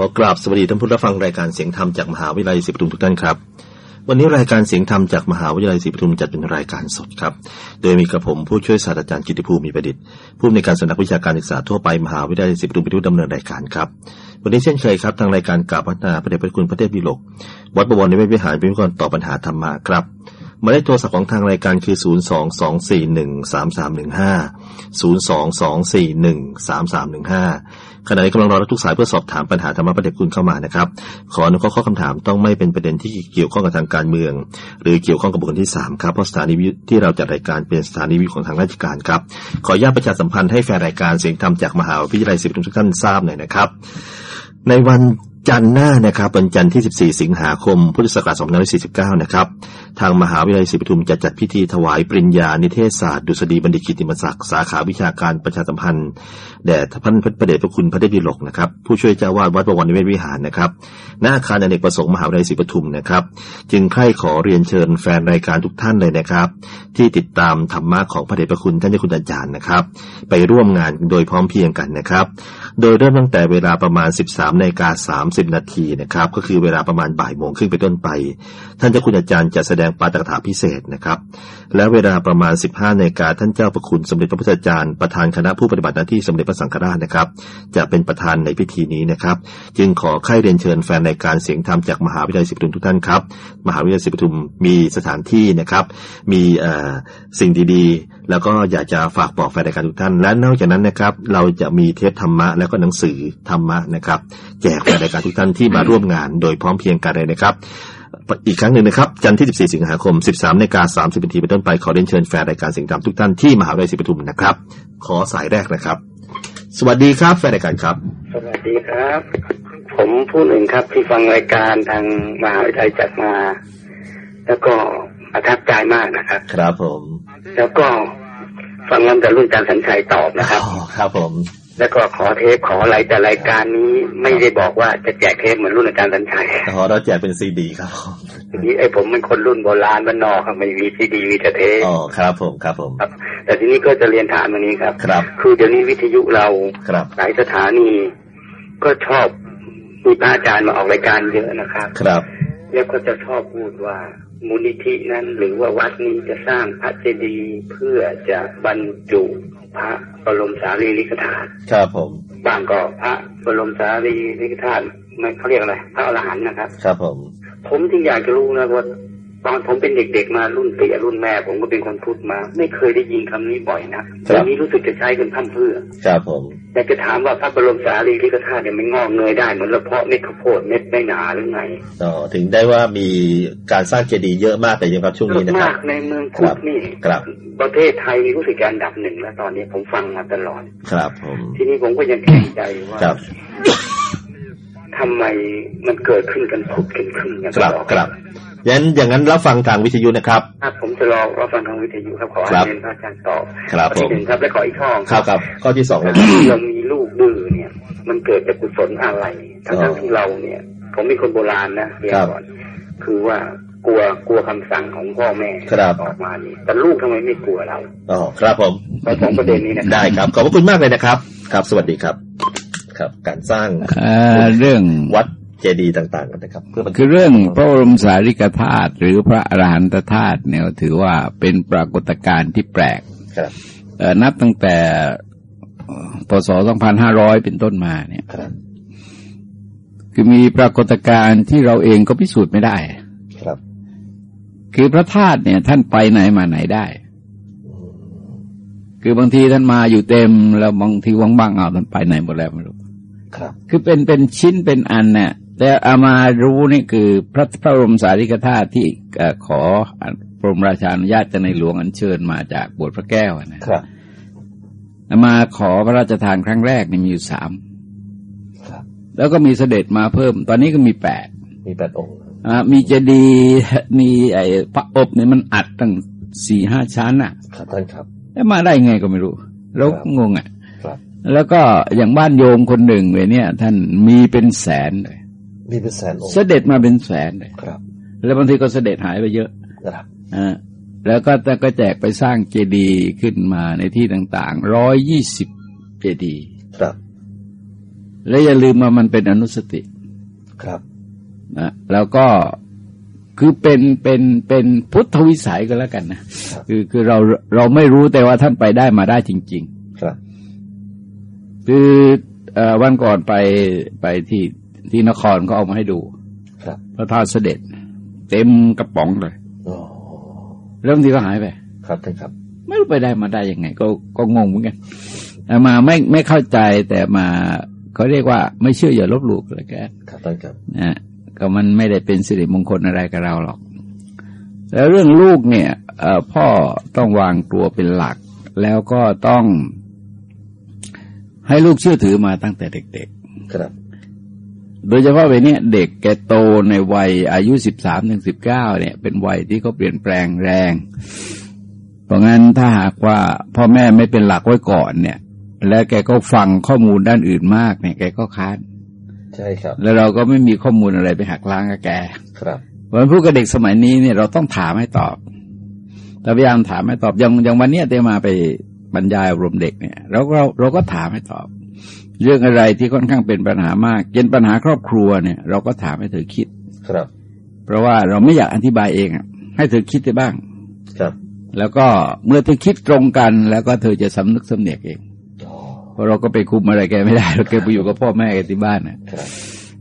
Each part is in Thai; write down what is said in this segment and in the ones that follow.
ขอกราบสวัสดีท่านผู้รับฟังรายการเสียงธรรมจากมหาวิทยาลัยศรีปทุมทุกท่านครับ วันนี้รายการเสียงธรรมจากมหาวิทยาลัยศรีปทุมจัดเป็นรายการสดครับ โดยมีกระผมผู้ช่วยศาสตราจารย์กิติภูมิมีประดิษฐ์ผู้อำนวยการสำนักวิชาการศึกษาทั่วไปมหาวิทยาลัยศรีปทุมเป็นผู้ดำเนินรายการครับ วันนี้เช่นเคยครับทางรายการกราบพัฒนาพระเดชพระคุณพระเทพบิโลกวัดบวรนิเวศวิหารเป็นผู้กรตอบปัญหาธรรมะครับหมายเลขโทรศัพท์ของทางรายการคือ 0 2 ขณะนี้กำลังรอรับทุกสายเพื่อสอบถามปัญหาธรรมะประเด็นคุณเข้ามานะครับ ขออนุเคราะห์ข้อคำถามต้องไม่เป็นประเด็นที่เกี่ยวข้องกับทางการเมือง หรือเกี่ยวข้องกับบุคคลที่สามครับเพราะสถานีวิทยุที่เราจัดรายการเป็นสถานีวิทยุของทางราชการครับ ขออนุญาตประชาสัมพันธ์ให้แฟนรายการเสียงธรรมจากมหาวิทยาลัยศิริปทุกท่านทราบหน่อยนะครับ ในวันจันทร์หน้านะครับวันจันทร์ที่ 14 สิงหาคม พุทธศักราช2549 นะครับ ทางมหาวิทยาลัยศรีปทุมจะจัดพิธีถวายปริญญานิเทศศาสตร์ดุษฎีบัณฑิตกิติมศักดิ์สาขาวิชาการประชาสัมพันธ์แด่ท่านพระเดชพระคุณพระเดชดิลกนะครับ ผู้ช่วยเจ้าวาดวัดประวันนิเวศวิหารนะครับหน้าอาคารอเนกประสงค์มหาวิทยาลัยศรีปทุมนะครับ จึงใคร่ขอเรียนเชิญแฟนรายการทุกท่านเลยนะครับ ที่ติดตามธรรมะของพระเดชพระคุณท่านเจ้าคุณอาจารย์นะครับ ไปร่วมงานโดยพร้อมเพียงกันนะครับ โดยเริ่มตั้งแต่เวลาประมาณ 13นาฬิกา30 นาทีนะครับ ก็คือเวลาประมาณบ่ายโมงครึ่งไปนต้นไป ท่านเจ้าคุณอาจารย์จะแสดงปาฐกถาพิเศษนะครับ และเวลาประมาณ 15นาฬิกาท่านเจ้าประคุณสมเด็จพระพุทธจารย์ประธานคณะผู้ปฏิบัติหน้าที่สมเด็จพระสังฆราชนะครับ จะเป็นประธานในพิธีนี้นะครับ จึงขอใคร่เรียนเชิญแฟนรายการเสียงธรรมจากมหาวิทยาลัยศรีปทุมทุกท่านครับ มหาวิทยาลัยศรีปทุมมีสถานที่นะครับ มีสิ่งดีๆ แล้วก็อยากจะฝากบอกแฟนรายการทุกท่าน และนอกจากนั้นนะครับ เราจะมีเทปธรรมะแล้วก็หนังสือธรรมะนะครับ แจกแฟนรายการทุกท่านที่มาร่วมงาน โดยพร้อมเพียงกันเลยนะครับอีกครั้งหนึ่งนะครับ จันทร์ที่ 14 สิงหาคม 13นาฬิกา30นาทีเป็นต้นไป ขอเรียนเชิญแฟนรายการเสียงธรรมทุกท่านที่มหาวิทยาลัยศรีปทุมนะครับ ขอสายแรกนะครับ สวัสดีครับแฟนรายการครับ สวัสดีครับ ผมผู้หนึ่งครับที่ฟังรายการทางมหาวิทยาลัยจัดมา แล้วก็ประทับใจมากนะครับ ครับผม แล้วก็ฟังลำแต่รุ่นอาจารย์สัญชัยตอบนะครับอ๋อครับผม แล้วก็ขอเทปขออะไรแต่รายการนี้ไม่ได้บอกว่าจะแจกเทปเหมือนรุ่นอาจารย์สัญชัยขอเราแจกเป็นซีดีครับทีนี้ไอ้ผมเป็นคนรุ่นโบราณบ้านนอกครับไม่มีซีดีมีแต่เทปอ๋อครับผมครับผมครับ แต่ทีนี้ก็จะเรียนถามอย่างนี้ครับ ครับ คือเดี๋ยวนี้วิทยุเราครับหลายสถานีก็ชอบมีพระอาจารย์มาออกรายการเยอะนะครับ ครับ แล้วก็จะชอบพูดว่ามูลนิธินั้นหรือว่าวัดนี้จะสร้างพระเจดีย์เพื่อจะบรรจุ พระบรมสารีริกธาตุครับผมบางก็พระบรมสารีริกธาตุไม่เขาเรียกอะไรพระอรหันต์นะครับ ครับผม ผมจึงอยากจะรู้นะว่า ตอนผมเป็นเด็กๆมารุ่นเตี่ยรุ่นแม่ผมก็เป็นคนพูดมา ไม่เคยได้ยินคำนี้บ่อยนะแต่นี้รู้สึกจะใช้กันพั่มเพรื่อครับผมอยากจะถามว่าพระบรมสารีริกธาตุเนี่ยมันงอกเงยได้เหมือนเราเพาะเม็ดข้าวโพดเม็ดไม่หนาหรือไงอ๋อถึงได้ว่ามีการสร้างเจดีย์เยอะมากแต่ยังครับช่วงนี้นะครัมาบกในเมืองพุทธนี่ครับ ประเทศไทยนี่รู้สึกจะอันดับหนึ่งแล้วตอนนี้ผมฟังมาตลอดครับผมทีนี้ผมก็ยังแข็งใจว่าครับทำไมมันเกิดขึ้นกันพุดกันขึ้นกันครับตลอดครับ งั้นอย่างนั้นรับฟังทางวิทยุนะครับ ครับผมจะรอรับฟังทางวิทยุครับขอครับเรียนพระอาจารย์ตอบครับข้อที่หนึ่งครับและขออีกข้อครับครับข้อที่สองเลยที่เรามีลูกดื้อเนี่ย มันเกิดจากกุศลอะไรทั้งอ๋อๆที่เราเนี่ยผมมีคนโบราณนะเรียนครับก่อนคือว่ากลัวกลัวคำสั่งของพ่อแม่ครับออกมานี่แต่ลูกทำไมไม่กลัวเราอ๋อครับผมไปสองประเด็นนี้นะครับได้ครับ ขอบพระคุณมากเลยนะครับ ครับ สวัสดีครับ ครับ การสร้างเอ่อเรื่องวัด เจดีย์ต่าง ๆ กันนะครับ เพื่อมันคือเรื่องพระบรมสารีริกธาตุหรือพระอรหันตธาตุเนี่ยถือว่าเป็นปรากฏการณ์ที่แปลกครับเอ่อนับตั้งแต่เอ่อพศ 2500 เป็นต้นมาเนี่ยครับคือมีปรากฏการณ์ที่เราเองก็พิสูจน์ไม่ได้ ครับ คือพระธาตุเนี่ยท่านไปไหนมาไหนได้ คือบางทีท่านมาอยู่เต็มแล้วบางทีว่างๆเอาท่านไปไหนหมดแล้วไม่รู้ครับ คือเป็นเป็นชิ้นเป็นอันเนี่ย แต่อามารู้นี่คือพระพระบรมสารีริกธาตุที่เอ่อขอบรมราชานุญาตจากในหลวงอัญเชิญมาจากบทพระแก้วนะครับอามาขอพระราชทานครั้งแรกนี่มีอยู่สามครับแล้วก็มีเสด็จมาเพิ่ม ตอนนี้ก็มีแปดมีแปดองค์อ่ามีเจดีย์มีไอ้พระอบเนี่ยมันอัดตั้งสี่ห้าชั้นอะครับท่านครับแล้วมาได้ไงก็ไม่รู้เราก็งงอะครับแล้วก็อย่างบ้านโยมคนหนึ่งเลยเนี่ย ท่านมีเป็นแสนเลย มีเป็นแสนองค์เสด็จมาเป็นแสนเลยครับ แล้วบางทีก็เสด็จหายไปเยอะนะครับอ่าแล้วก็แต่ก็แจกไปสร้างเจดีย์ขึ้นมาในที่ต่างๆร้อยยี่สิบเจดีย์ครับ และอย่าลืมว่ามันเป็นอนุสติครับนะแล้วก็คือเป็นเป็นเป็นพุทธวิสัยก็แล้วกันนะคือคือเราเราไม่รู้แต่ว่าท่านไปได้มาได้จริงครับๆคือเออวันก่อนไปไปที่ ที่นครเขาเอามาให้ดูครับพระธาตุเสด็จ เต็มกระป๋องเลยโอ้เริ่มที่ก็หายไป ครับท่านครับ ไม่รู้ไปได้มาได้ยังไง ก็ก็งงเหมือนกันแต่มาไม่ไม่เข้าใจแต่มาเขาเรียกว่าไม่เชื่ออย่าลบหลู่เลยแกครับท่านครับนะก็มันไม่ได้เป็นสิริมงคลอะไรกับเราหรอก แล้วเรื่องลูกเนี่ยเอ่อพ่อต้องวางตัวเป็นหลัก แล้วก็ต้องให้ลูกเชื่อถือมาตั้งแต่เด็กครับๆ โดยเฉพาะเวลาเนี้ยเด็กแกโตในวัยอายุสิบสามถึงสิบเก้าเนี่ย เป็นวัยที่เขาเปลี่ยนแปลงแรง เพราะงั้นถ้าหากว่าพ่อแม่ไม่เป็นหลักไว้ก่อนเนี่ย แล้วแกก็ฟังข้อมูลด้านอื่นมากเนี่ย แกก็ค้านใช่ครับ แล้วเราก็ไม่มีข้อมูลอะไรไปหักล้างกับแกครับเพราะฉะนั้นผู้กับเด็กสมัยนี้เนี่ยเราต้องถามให้ตอบเราพยายามถามให้ตอบอย่างอย่างวันเนี้ยเตมาไปบรรยายอบรมเด็กเนี่ยเราก็เราเราก็ถามให้ตอบ เรื่องอะไรที่ค่อนข้างเป็นปัญหามากเป็นปัญหาครอบครัวเนี่ย เราก็ถามให้เธอคิด ครับ เพราะว่าเราไม่อยากอธิบายเองอะให้เธอคิดได้บ้าง ครับ แล้วก็เมื่อเธอคิดตรงกัน แล้วก็เธอจะสำนึกสำเนียกเองอ๋อเพราะเราก็ไปคุมอะไรแกไม่ได้เราแกไปอยู่กับพ่อแม่กันที่บ้านนะครับ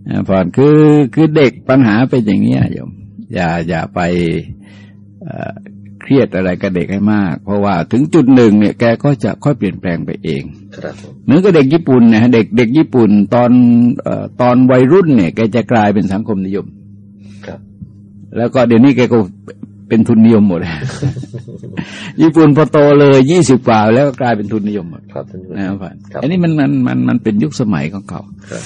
อ่าผ่อนคือคือเด็กปัญหาเป็นอย่างนี้ยโยมอย่าอย่าไป เอ่อเครียดอะไรกับเด็กให้มาก เพราะว่าถึงจุดหนึ่งเนี่ยแกก็จะค่อยเปลี่ยนแปลงไปเองครับผมเหมือนกับเด็กญี่ปุ่นนะเด็กเด็กญี่ปุ่นตอนเอ่อตอนวัยรุ่นเนี่ยแกจะกลายเป็นสังคมนิยมครับแล้วก็เดี๋ยวนี้แกก็เป็นทุนนิยมหมดญี่ปุ่นพอโตเลยยี่สิบกว่าแล้วก็กลายเป็นทุนนิยมหมดครับท่านผู้ชมนะครับผ่านครับอันนี้มันมันมันมันเป็นยุคสมัยของเขาครับ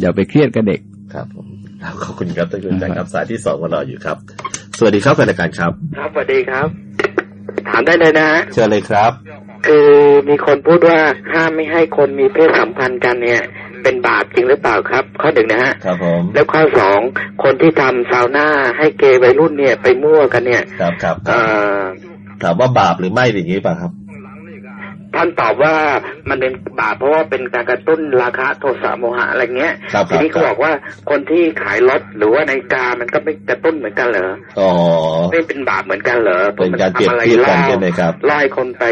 อย่าไปเครียดกับเด็กครับผมขอบคุณครับท่านผู้ชมครับสายที่สองมารออยู่ครับ สวัสดีครับแฟนรายการครับ ครับสวัสดีครับ ถามได้เลยนะฮะเชิญเลยครับ คือมีคนพูดว่าห้ามไม่ให้คนมีเพศสัมพันธ์กันเนี่ย เป็นบาปจริงหรือเปล่าครับ ข้อหนึ่งนะฮะครับผมแล้วข้อสองคนที่ทำซาวน่าให้เกย์วัยรุ่นเนี่ยไปมั่วกันเนี่ย ครับครับเอ่อถามว่าบาปหรือไม่หรืออย่างนี้ป่ะครับ ท่านตอบว่ามันเป็นบาปเพราะว่าเป็นการกระตุ้นราคะโทสะโมหะอะไรเงี้ยครับครับทีนี้เขาบอกว่าคนที่ขายรถหรือว่านาฬิกามันก็ไม่กระตุ้นเหมือนกันเหรออ๋อไม่เป็นบาปเหมือนกันเหรอเป็นการเปรียบเทียบกันใช่ไหมครับไล่คนไป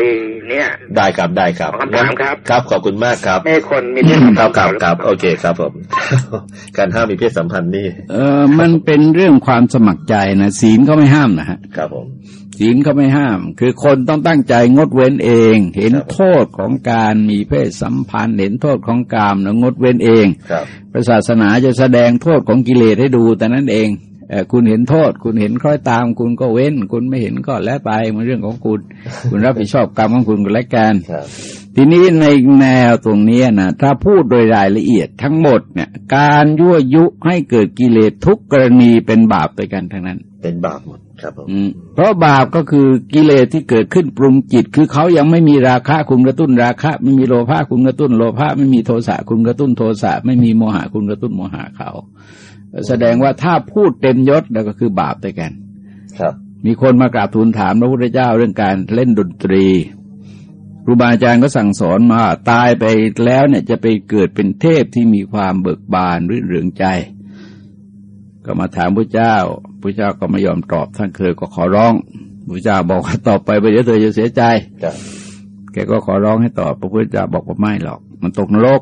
เนี่ยได้ครับได้ครับขอคำถามครับครับขอบคุณมากครับไม่ให้คนมีเพศสัมคพัรันบธ์ครับหอครับเปล่าโอเคครับผมการห้ามมีเพศสัมพันธ์นี่เออมันเป็นเรื่องความสมัครใจนะศีลก็ไม่ห้ามนะฮะครับผม ศีลเขาไม่ห้าม คือคนต้องตั้งใจงดเว้นเอง เห็นครับโทษของการมีเพศสัมพันธ์ เห็นโทษของกามแล้วงดเว้นเองครับพระศาสนาจะแสดงโทษของกิเลสให้ดู แต่นั้นเองเออคุณเห็นโทษ คุณเห็นคล้อยตาม คุณก็เว้น คุณไม่เห็นก็แล้วไปมันเรื่องของคุณ คุณรับผิดชอบกรรมของคุณก็แล้วกันครับทีนี้ในแนวตรงนี้นะถ้าพูดโดยรายละเอียดทั้งหมดเนี่ย การยั่วยุให้เกิดกิเลสทุกกรณีเป็นบาปไปกันทั้งนั้น เป็นบาปหมด ครับผมอืมเพราะบาปก็คือกิเลสที่เกิดขึ้นปรุงจิต คือเขายังไม่มีราคะคุณกระตุ้นราคะ ไม่มีโลภะคุณกระตุ้นโลภะไม่มีโทสะคุณกระตุ้นโทสะไม่มีโมหะคุณกระตุ้นโมหะเขา แสดงว่าถ้าพูดเต็มยศแล้วก็คือบาปด้วยกัน ครับ มีคนมากราบทูลถามพระพุทธเจ้าเรื่องการเล่นดนตรีครูบาอาจารย์ก็สั่งสอนมาตายไปแล้วเนี่ยจะไปเกิดเป็นเทพที่มีความเบิกบานรื่นเริงใจ ก็มาถามพระเจ้า พระเจ้าก็ไม่ยอมตอบ ท่านเคยก็ขอร้องพระเจ้าบอกว่าตอบไปไปเดี๋ยวเธอจะเสียใจครับแกก็ขอร้องให้ตอบพระพุทธเจ้าบอกว่าไม่หรอก มันตกนรก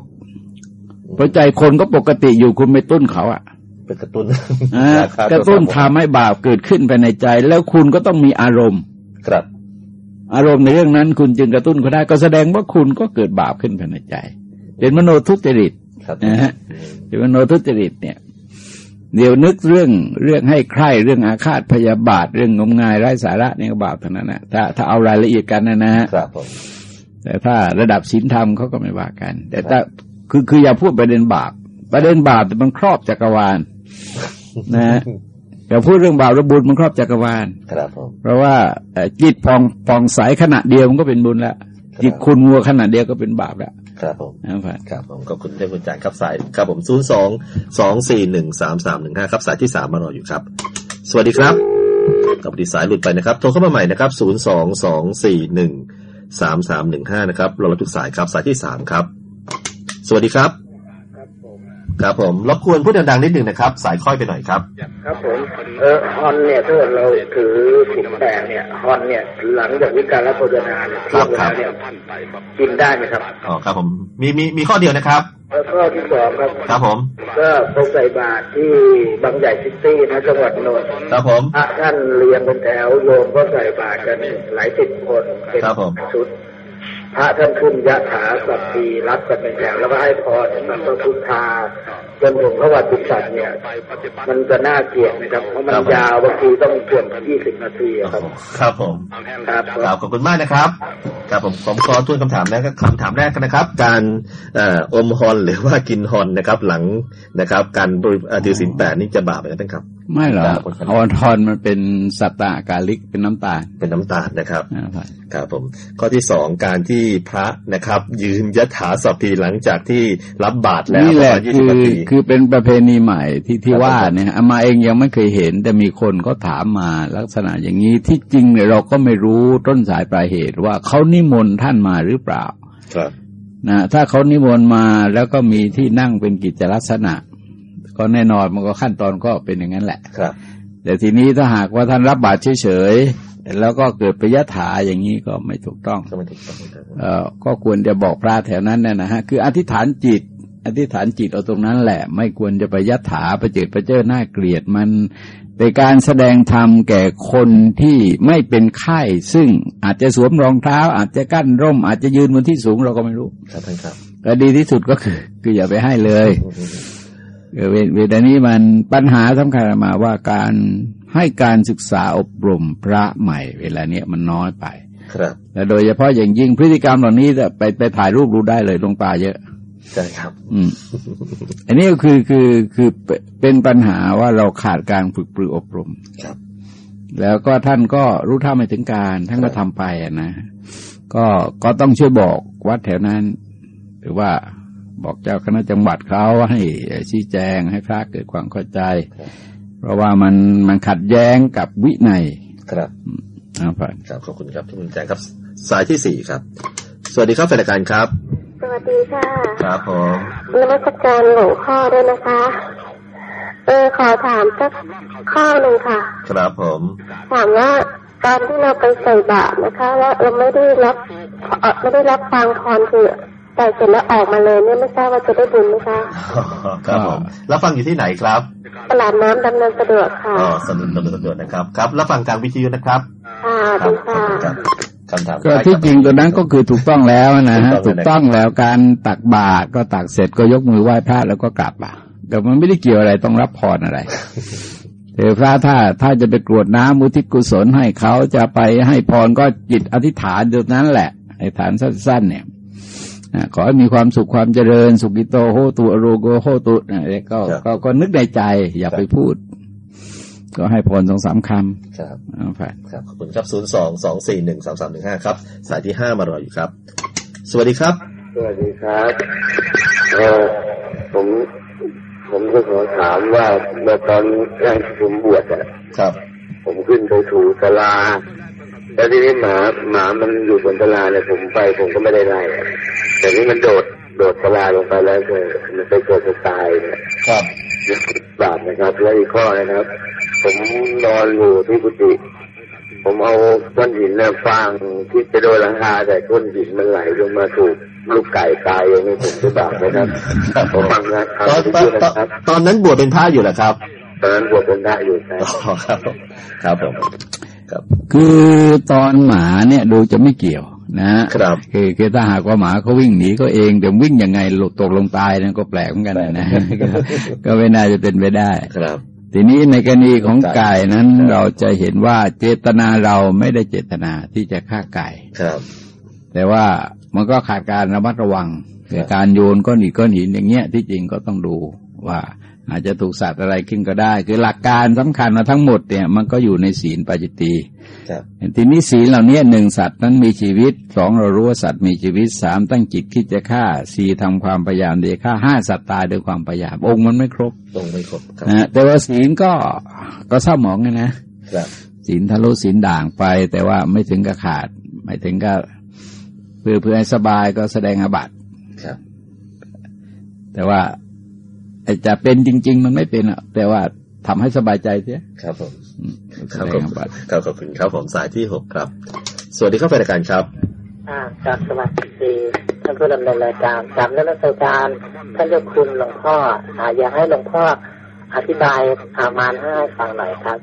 เพราะใจคนก็ปกติอยู่คุณไม่ตุ้นเขาอะเป็นกระตุ้นอ่าราคากระตุ้นทำให้บาปเกิดขึ้นไปในใจ แล้วคุณก็ต้องมีอารมณ์ ครับ อารมณ์ในเรื่องนั้น คุณจึงกระตุ้นเขาได้ก็แสดงว่าคุณก็เกิดบาปขึ้นภายในใจ เป็นมโนทุจริตครับนะฮะเป็นมโนทุจริตเนี่ย เดี๋ยวนึกเรื่องเรื่องให้ใคร่เรื่องอาฆาตพยาบาท เรื่องงมงายไร้สาระเนี่ยก็บาปเท่านั้นนะถ้าถ้าเอารายละเอียดกันนะนะฮะครับผมแต่ถ้าระดับศีลธรรมเขาก็ไม่ว่ากัน แต่ถ้าคือคืออย่าพูดประเด็นบาป ประเด็นบาปแต่มันครอบจักรวาลนะฮะอย่าพูดเรื่องบาประบุญมันครอบจักรวาลครับผมเพราะว่าเอ่อจิตปองปองใสขณะเดียวมันก็เป็นบุญแล้วจิตคุณมัวขณะเดียวก็เป็นบาปแล้ว ครับผมนะครับครับผมขอบคุณท่านคุณจารย์ครับสายครับผมศูนย์สองสองสี่หนึ่งสามสามหนึ่งห้าครับสายที่สามมารออยู่ครับ สวัสดีครับกับปฏิสายหลุดไปนะครับ โทรเข้ามาใหม่นะครับศูนย์สองสองสี่หนึ่งสามสามหนึ่งห้านะครับเรารับทุกสายครับสายที่สามครับ สวัสดีครับ ครับผมรบกวนพูดดังๆนิดหนึ่งนะครับ สายค่อยไปหน่อยครับ ครับผมเออฮอนเนี่ยถ้าเกิดเราถือสินแปดเนี่ยฮอนเนี่ยหลังจากวิการรับโภชนาเนี่ยครัเที่ยบงเวครัลาบเนี่ยกินได้ไหมครับอ๋อครับผมมีมีมีข้อเดียวนะครับแล้วก็ที่สองครับครับผม ก็ไปใส่บาตรที่บางใหญ่ซิตี้นะจังหวัดนนท์ครับผมพระท่านเรียงเป็นแถวโยมก็ใส่บาตรกันหลายสิบคนเป็นครับผมชุด พระท่านขึ้นยะถาสัพพีรับกันเป็นแถวแล้วก็ให้พรมันก็พุทธา จนถึงพระวัติสัตว์เนี่ย มันจะน่าเกลียดนะครับเพราะมันยาวบางทีต้องเกือบยี่สิบนาทีอะครับ ครับผมครับครับขอบคุณมากนะครับครับผมผมขอทวนคำถามแรกคำถามแรกกันนะครับ การเอ่ออมฮอนหรือว่ากินฮอนนะครับ หลังนะครับ การบริเอ่อถือศีลแปดนี่จะบาปไหมครับ ไม่หรอกครับออนทอนมันเป็นสัตตะกาลิกเป็นน้ำตาลเป็นน้ำตาลนะครับนะครับครับผมข้อที่สองการที่พระนะครับ ยืนยถาสัพพีหลังจากที่รับบาตรแล้วนี่แหละประมาณยี่คืสิบอนาทีคือเป็นประเพณีใหม่ที่ที่ครับว่าเนี่ยอามาเองยังไม่เคยเห็น แต่มีคนก็ถามมาลักษณะอย่างนี้ที่จริงเนี่ยเราก็ไม่รู้ต้นสายปลายเหตุว่าเขานิมนต์ท่านมาหรือเปล่า ครับนะถ้าเขานิมนต์มาแล้วก็มีที่นั่งเป็นกิจลักษณะ ก็แน่นอนมันก็ขั้นตอนก็เป็นอย่างนั้นแหละครับ แต่ทีนี้ถ้าหากว่าท่านรับบาตรเฉยๆแล้วก็เกิดปยถาอย่างนี้ก็ไม่ถูกต้องก็ไม่ถูกต้องครับเอ่อก็ควรจะบอกพระแถวนั้นเนี่ยนะฮะคืออธิษฐานจิต อธิษฐานจิตเอาตรงนั้นแหละ ไม่ควรจะไปยัดถาประเจิดประเจ้อหน้าเกลียดมันเป็นการแสดงธรรมแก่คนที่ไม่เป็นไข้ซึ่งอาจจะสวมรองเท้า อาจจะกั้นร่ม อาจจะยืนบนที่สูงเราก็ไม่รู้ ครับท่านครับแต่ดีที่สุดก็คือ คืออย่าไปให้เลยเออเวเวลานี้มันปัญหาสำคัญมาว่าการให้การศึกษาอบรมพระใหม่ เวลาเนี้ยมันน้อยไป ครับและโดยเฉพาะอย่างยิ่งพฤติกรรมเหล่านี้จะไปไปถ่ายรูปดูได้เลยลงตาเยอะ ใช่ครับ อืม อันนี้ก็คือคือคือเป็นเป็นปัญหาว่าเราขาดการฝึกปรืออบรมครับ แล้วก็ท่านก็รู้เท่าไม่ถึงการ ท่านก็ทำไปอะนะก็ก็ต้องช่วยบอกวัดแถวนั้น หรือว่าบอกเจ้าคณะจังหวัดเขาให้ชี้แจงให้พระเกิดความเข้าใจครับเพราะว่ามันมันขัดแย้งกับวินัยครับนะครับครับขอบคุณครับที่คุณแจ้งครับ สายที่สี่ครับ สวัสดีครับแฟนรายการครับ สวัสดีค่ะ ครับผมนมัสการหลวงพ่อด้วยนะคะ เออขอถามสักข้อหนึ่งค่ะ ครับผม ถามว่าตอนที่เราไปใส่บาตรนะคะ แล้วเราไม่ได้รับเอ่อไม่ได้รับฟังพรคือใส่เสร็จแล้วออกมาเลยเนี่ยไม่ทราบว่าจะได้บุญไหมคะครับผมแล้วฟังอยู่ที่ไหนครับ ตลาดน้ำดำเนินสะดวกค่ะอ๋อสนุนดำเนินสะดวกนะครับ ครับ แล้วฟังทางวิทยุนะครับ ค่ะครัดีขอบค่ะ คุณครับคำถามก็ที่จริงตัวนั้นก็คือถูกต้องแล้วนะฮะถูถูกกต้ต้อองงแล้วการตักบาตรก็ตักเสร็จก็ยกมือไหว้พระแล้วก็กลับอะแต่มันไม่ได้เกี่ยวอะไรต้องรับพรอะไรแต่พระถ้าถ้าจะไปกรวดน้ำมุทิศกุศลให้เขาจะไปให้พรก็จิตอธิษฐานเดียวนั้นแหละไอ้ฐานสั้น ๆ เนี่ยอ่าขอให้มีความสุขความเจริญ สุกิโตโหตุอโรโกโหตุอะไรก็ก็ก็นึกในใจ อย่าไปพูด ก็ให้พรสองสามคครับำเอาไปครับขอบคุณครับศูนย์สองสองสี่หนึ่งสามสามหนึ่งห้าครับ สายที่ห้ามารออยู่ครับ สวัสดีครับ สวัสดีครับเออผมผมก็ขอถามว่าเมื่อตอนแรกที่ผมบวชอะครับ ผมขึ้นไปถูสลาแล้วทีนี้หมาหมามันอยู่บนสลาเนี่ยผมไปผมก็ไม่ได้ไล่อะแต่นี่มันโดดโดดสลาลงไปแล้วเกิดมันไปเกิดจะตายเนี่ยครับยี่สิบบาทนะครับและอีกข้อนะครับ ผมนอนอยู่ที่กุฏิผมเอาก้อนหินเนี่ยฟางที่ไปโดนหลังคาแต่ก้อนหินมันไหลลงมาถูกลูกไก่ตายอย่างนี้ผมจะบาปไหมครับครับผผมมฟังนะครัตอนบตอนนะตอนครับตอนนั้นบวชเป็นพระอยู่เหรอครับตอนนั้นบวชเป็นพระอยู่ครับอ๋อครับผมครับผมครับ คือตอนหมาเนี่ยดูจะไม่เกี่ยวนะครับคือคือถ้าหากว่าหมาเขาวิ่งหนีก็เองแต่วิ่งยังไงหลบตกลงตายนั่นก็แปลกเหมือนกันนะก็ก็ไม่น่าจะเป็นไปได้ครับ ทีนี้ในกรณีของไก่ไก่นั้นครับเราจะเห็นว่าเจตนาเราไม่ได้เจตนาที่จะฆ่าไก่ครับ แต่ว่ามันก็ขาดการระมัดระวังครับการโยนก้อนหินก้อนหินอย่างเงี้ยที่จริงก็ต้องดูว่า อาจจะถูกสัตว์อะไรขึ้นก็ได้ คือหลักการสำคัญนะทั้งหมดเนี่ย มันก็อยู่ในศีลปาจิตตีครับทีนี้ศีลเหล่านี้หนึ่งสัตว์นั้นมีชีวิตสองเรารู้ว่าสัตว์มีชีวิตสามตั้งจิตคิดจะฆ่าสี่ทำความพยายามเดียฆ่าห้าสัตว์ตายด้วยความพยายามองค์มันไม่ครบตรงไม่ครบครับนะแต่ว่าศีลก็ก็เศร้าหมองไงนะครับศีลทะลุศีลด่างไป แต่ว่าไม่ถึงกับขาด ไม่ถึงกับเพื่อเพื่อให้สบายก็แสดงอาบัติครับ แต่ว่า ไอ้จะเป็นจริง ๆ มันไม่เป็นอะแต่ว่าทำให้สบายใจเสียครับผมอืมครับแสผดมงบัตรครับขอบคุณครับผมสายที่หกครับ สวัสดีครับแฟนรายการครับ อ่าจากสวัสดีท่านผู้ดำเนินรายการจากนักราชการท่านเจ้าคุณหลวงพ่ออ่าอยากให้หลวงพ่ออธิบายอามานให้ฟังหน่อยครับ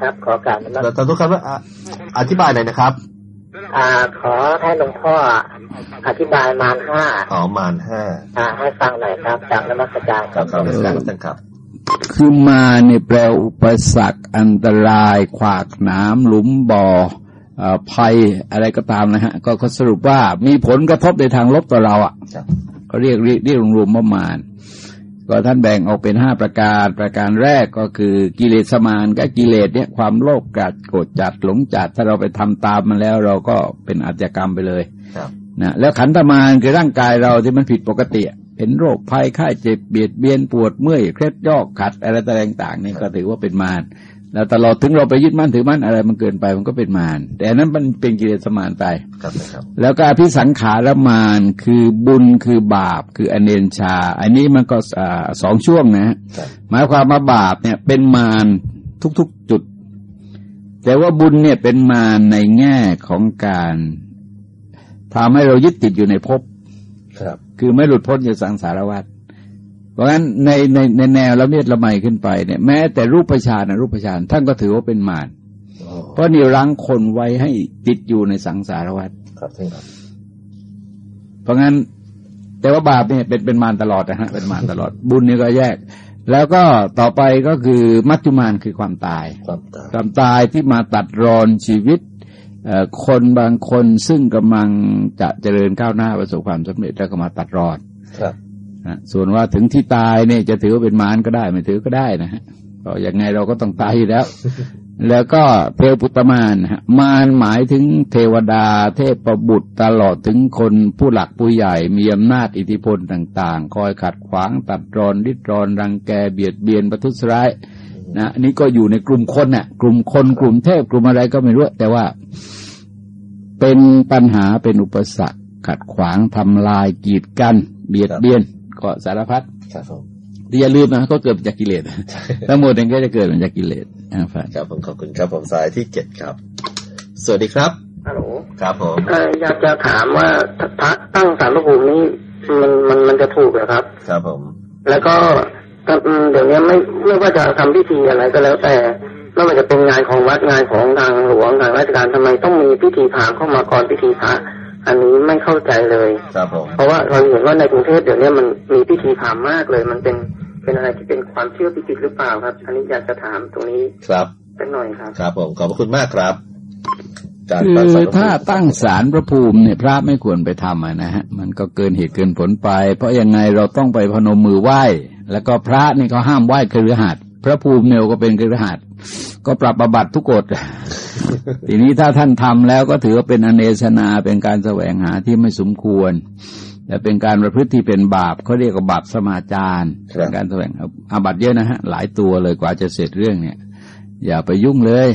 ครับขอการนมัสเราต้องการว่าอะอธิบายหน่อยนะครับ อ่าขอให้หลวงพ่ออธิบายมารห้าอ๋อมานห้าอ่าให้ฟังหน่อยครับจากนมัสการครับครับครับท่านครับคือมาเนี่ยแปลอุปสรรคอันตราย ขวากหนามหลุมบ่อเอ่อภัยอะไรก็ตามนะฮะก็ก็สรุปว่ามีผลกระทบในทางลบต่อเราอะครับเขาเรียกเรียกเรียกรวมๆว่ามาร ก็ท่านแบ่งออกเป็นห้าประการประการแรกก็คือกิเลสมารก็กิเลสเนี่ยความโลภกัดโกรธจัดหลงจัด ถ้าเราไปทำตามมันแล้ว เราก็เป็นอาชญากรรมไปเลยครับนะแล้วขันธมารคือร่างกายเราที่มันผิดปกติอะเป็นโรคภัยไข้เจ็บเบียดเบียนปวดเมื่อยเคล็ดยอกขัดอะไรต่างๆนี่ก็ถือว่าเป็นมาร แล้วตลอดถึงเราไปยึดมั่นถือมั่นอะไรมันเกินไปมันก็เป็นมารแต่อันนั้นมันเป็นกิเลสมารไปครับครับ แล้วก็อภิสังขารมานคือบุญคือบาปคืออเนนชา อันนี้มันก็อ่าสองช่วงนะฮะครับหมายความว่าบาปเนี่ยเป็นมารทุกๆจุด แต่ว่าบุญเนี่ยเป็นมารในแง่ของการทำให้เรายึดติดอยู่ในภพครับ คือไม่หลุดพ้นจากสังสารวัฏเพ ราะงั้นในในในแนวละเมียดละไมขึ้นไปเนี่ยแม้แต่รูปฌานนะรูปฌานท่านก็ถือว่าเป็นมารอ๋อเพราะนี่รั้งคนไว้ให้ติดอยู่ในสังสารวัฏครับท่านครับ เพราะงั้น แต่ว่าบาปเนี่ยเป็นเป็นมารตลอดนะฮะเป็นมารตลอด บุญนี่ก็แยก แล้วก็ต่อไปก็คือมัจจุมานคือความตาย ความตายความตายที่มาตัดรอนชีวิตเอ่อคนบางคนซึ่งกำลังจะเจริญก้าวหน้าประสบความสำเร็จแล้วก็มาตัดรอนครับ นะส่วนว่าถึงที่ตายเนี่ยจะถือว่าเป็นมารก็ได้ ไม่ถือก็ได้นะฮะก็ยังไงเราก็ต้องตายอยู่แล้ว แล้วก็เทวปุตตมานะมารหมายถึงเทวดา เทพประบุตรตลอดถึงคนผู้หลักผู้ใหญ่มีอำนาจอิทธิพลต่าง ๆ คอยขัดขวางตัดรอนริดรอนรังแกเบียดเบียนประทุษร้ายนะนนี้ก็อยู่ในกลุ่มคนน่ะ กลุ่มคนกลุ่มเทพกลุ่มอะไรก็ไม่รู้ แต่ว่าเป็นปัญหาเป็นอุปสรรค ขัดขวางทำลายกีดกัน เบียดเบียน ก็สารพัดครับผมแต่อย่าลืมนะก็เกิดมาจากกิเลสทั้งหมดนั้นก็จะเกิดมาจากกิเลสอ่าฝ่ายครับผมขอบคุณครับผมสายที่เจ็ดครับ สวัสดีครับฮัลโหลครับผมเอ่ออยากจะถามว่าพระตั้งสารพระภูมินี้มันมันมันจะถูกเหรอครับ ครับผม แล้วก็อืมเดี๋ยวนี้ไม่ไม่ว่าจะทำพิธีอะไรก็แล้วแต่ไม่ว่าจะเป็นงานของวัดงานของทางหลวงทางราชการทำไมต้องมีพิธีพราหมณ์เข้ามาก่อนพิธีพระ อันนี้ไม่เข้าใจเลยครับผมเพราะว่าเราเห็นว่าในกรุงเทพเดี๋ยวนี้มันมีพิธีพราหมณ์มากเลย มันเป็นเป็นอะไรที่เป็นความเชื่อพิจิตหรือเปล่าครับ อันนี้อยากจะถามตรงนี้ครับสักหน่อยครับ ครับผมขอบพระคุณมากครับการคืตั้งอศาลพระภูมิถ้าตั้งศาลพระภูมิเนี่ยพระไม่ควรไปทำอะนะฮะมันก็เกินเหตุเกินผลไป เพราะยังไงเราต้องไปพนมมือไหว้ แล้วก็พระนี่เขาห้ามไหว้คฤหัสถ์ พระภูมิเนี่ยก็เป็นคฤหัสถ์ก็ปรับประบัติทุกกฎทีนี้ถ้าท่านทำแล้วก็ถือว่าเป็นอเนชนาเป็นการแสวงหาที่ไม่สมควรและเป็นการประพฤติที่เป็นบาปเขาเรียกว่าบาปสมาจารครับเป็นการแสวงอาบัติเยอะนะฮะ หลายตัวเลยกว่าจะเสร็จเรื่องเนี่ย อย่าไปยุ่งเลย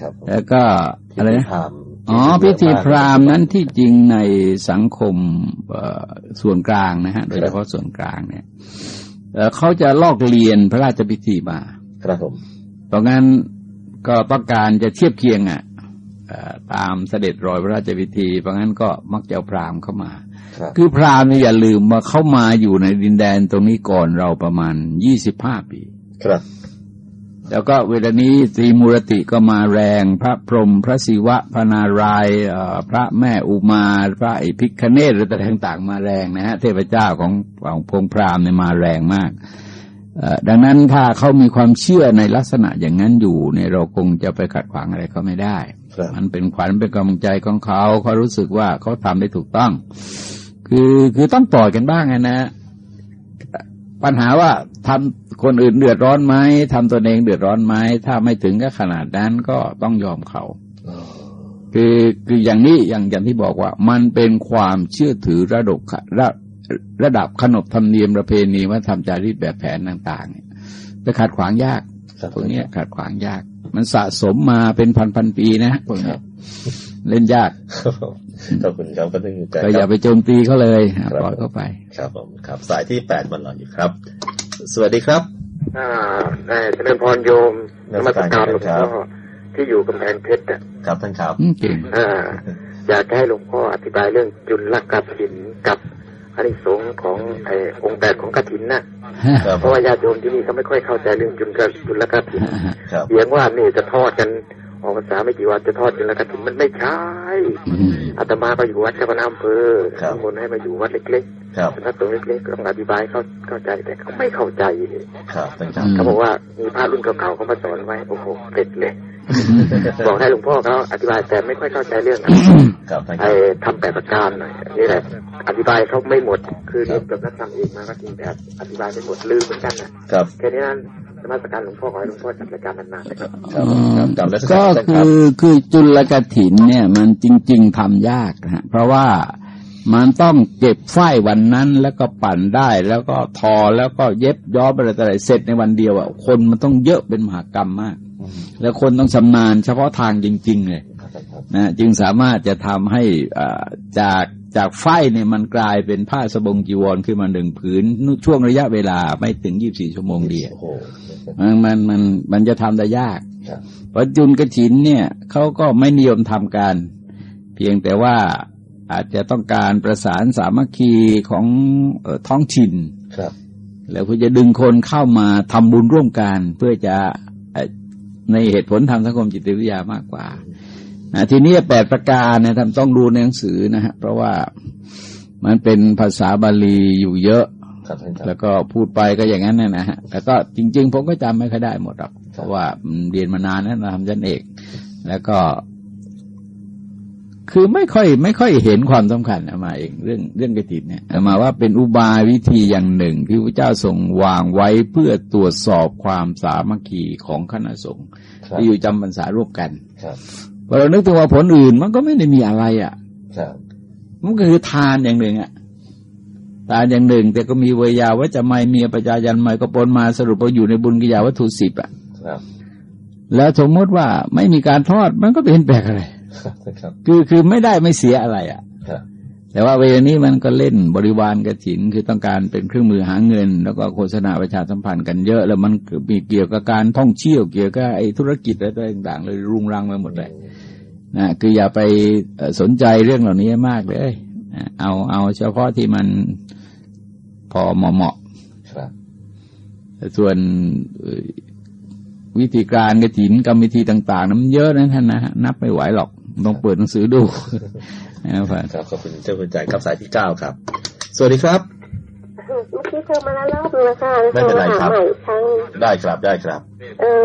ครับผมแล้วก็อะไรนะพราหมณ์อ๋อพิธีพราหมณ์นั้นที่จริงในสังคมเอ่อส่วนกลางนะฮะ โดยเฉพาะส่วนกลางเนี่ย เอ่อเขาจะลอกเลียนพระราชพิธีมาครับผมเพราะงั้นก็ต้องการจะเทียบเคียงอะเอ่อตามเสด็จรอยพระราชพิธี เพราะงั้นก็มักจะเอาพราหมณ์เข้ามาครับคือพราหมณ์เนี่ยอย่าลืมว่าเข้ามาอยู่ในดินแดนตรงนี้ก่อนเราประมาณยี่สิบห้าปี ครับ แล้วก็เวลานี้ตรีมูรติก็มาแรง พระพรหมพระศิวะพระนารายณ์เอ่อพระแม่อุมา พระอิพิคเนตหรืออะไรต่าง ๆ มาแรงนะฮะเทพเจ้าของของพงพราหมณ์เนี่ยมาแรงมากเอ่อดังนั้นถ้าเขามีความเชื่อในลักษณะอย่างนั้นอยู่เนี่ยเราคงจะไปขัดขวางอะไรเขาไม่ได้ครับมันเป็นขวัญเป็นกำลังใจของเขาเขารู้สึกว่าเขาทำได้ถูกต้อง คือคือต้องปล่อยกันบ้างอะนะ ปัญหาว่าทำคนอื่นเดือดร้อนไหมทำตนเองเดือดร้อนไหมถ้าไม่ถึงก็ขนาดนั้นก็ต้องยอมเขาอ๋อคือคืออย่างนี้อย่างอย่างที่บอกว่า มันเป็นความเชื่อถือระดับระระดับขนบธรรมเนียมประเพณีวัฒนธรรมจารีตแบบแผนต่างๆเนี่ยจะขัดขวางยากครับพวกเนี้ยขัดขวางยาก มันสะสมมาเป็นพันพันๆปีนะพวก เนี้ยเล่นยากครับผมขอบคุณครับก็ต้องอยู่ใจก็อย่าไปโจมตีเขาเลยปล่อยเขาไป ครับผมครับ สายที่แปดมันรออยู่ครับ สวัสดีครับอ่าในเจริญพรโยมนมัสการหลวงพ่อที่อยู่กำแพงเพชรอะครับท่านครับอืมเก่งอ่าอยากจะให้หลวงพ่ออธิบายเรื่องจุลกถินกับอานิสงส์ของไอ้องค์แปดของกถินน่ะครับเพราะว่าญาติโยมที่นี่เขาไม่ค่อยเข้าใจเรื่องจุลกจุลกถินครับเสียงว่านี่จะทอดกัน ออกภาษาไม่กี่วันจะทอดจุลกถินมันไม่ใช่อืมอาตมาก็อยู่วัดเจ้าคณะอำเภอครับนิมนต์ให้มาอยู่วัดเล็กครับๆพระสงฆ์เล็กๆก็ต้องอธิบายเข้าเข้าใจแต่เขาไม่เข้าใจครับท่านครับเขาบอกว่ามีพระรุ่นเก่าๆเขามาสอนไว้โอ้โหเสร็จเลยบอกให้หลวงพ่อเขาอธิบายแต่ไม่ค่อยเข้าใจเรื่องครับท่านคไอ้รับทำแปดประการหน่อยนี่แหละ อธิบายเขาไม่หมดคือเรียนกับนักธรรมเองมาก็จริงแต่อธิบายไม่หมดลืมเหมือนกันนะครับแค่นี้ นั้นนมัสการหลวงพ่อขอให้หลวงพ่อจัดรายการนานๆนะครับครับครับกลับแล้วก็ท่านคืรับอคือจุลกถินเนี่ย มันจริง ๆทำยากนะฮะเพราะว่ามันต้องเก็บฝ้ายวันนั้นแล้วก็ปั่นได้แล้วก็ทอแล้วก็เย็บย้อมอะไรต่ออะไรเสร็จในวันเดียวอะคนมันต้องเยอะเป็นมหากรรมมาก แล้วคนต้องชำนาญเฉพาะทางจริง ๆ เลยนะจึงสามารถจะทำให้อ่าจาก จากฝ้ายเนี่ยมันกลายเป็นผ้าสบงจีวรขึ้นมาหนึ่งผืนช่วงระยะเวลาไม่ถึงยี่บสี่ชั่วโมงเดียวโอ้โหมันมันมันมันจะทำได้ยากครับเพราะจุนกระถินเนี่ยเขาก็ไม่นิยมทำกัน เพียงแต่ว่าอาจจะต้องการประสานสามัคคีของเออท้องถิ่นครับแล้วเพื่อจะดึงคนเข้ามาทำบุญร่วมกัน เพื่อจะเอ่อในเหตุผลทางสังคมจิตวิทยามากกว่า นะทีนี้แปดประการเนี่ยท่านต้องดูในหนังสือนะฮะเพราะว่ามันเป็นภาษาบาลีอยู่เยอะครับท่านครับแล้วก็พูดไปก็อย่างนั้นนะนะฮะแต่ก็จริง ๆ ผมก็จำไม่ค่อยได้หมดหรอกเพราะว่ามันเรียนมานานนะทำยันเอก แล้วก็ คือไม่ค่อย ไม่ค่อยเห็นความสำคัญเอามาเองเรื่องเรื่องกติเนี่ยเอามาว่าเป็นอุบายวิธีอย่างหนึ่งที่พระเจ้าทรงวางไว้เพื่อตรวจสอบความสามัคคีของคณะสงฆ์ครับที่อยู่จำพรรษาร่วมกันครับ พอเรานึกถึงว่าผลอื่นมันก็ไม่ได้มีอะไรอะครับมันก็คือทานอย่างหนึ่งอะทานอย่างหนึ่ง แต่ก็มีเวยาว่าจะไม่มีปัจจายันไม่ก็ปนมาสรุปว่าอยู่ในบุญกิยาวัตถุสิบอะครับแล้วสมมติว่าไม่มีการทอดมันก็เป็นแปลกอะไรครับท่านครับคือคือไม่ได้ไม่เสียอะไรอะครับ แต่ว่าเวลานี้มันก็เล่นบริวารกระถินคือต้องการเป็นเครื่องมือหาเงิน แล้วก็โฆษณาประชาสัมพันธ์กันเยอะ แล้วมันมีเกี่ยวกับการท่องเที่ยวเกี่ยวกับไอ้ธุรกิจอะไรต่างๆเลยรุงรังไปหมดเลยนะคืออย่าไปเอ่อสนใจเรื่องเหล่านี้มากเลยนะเอาเอาเฉพาะที่มันพอเหมาะเหมาะครับๆส่วนเอ่อวิธีการกระถินกรรมวิธีต่าง ๆ นั้นมันเยอะนะท่านนะฮะนับไม่ไหวหรอก ต้องเปิดหนังสือดูนะครับครับขอบคุณเจ้าคุณใจครับสายที่เก้าครับ สวัสดีครับเมื่อกี้โทรมาแล้วรอบนึงแล้วค่ะไม่เป็นไรครับโทหาใหม่อีกครั้งได้ครับได้ครับเออ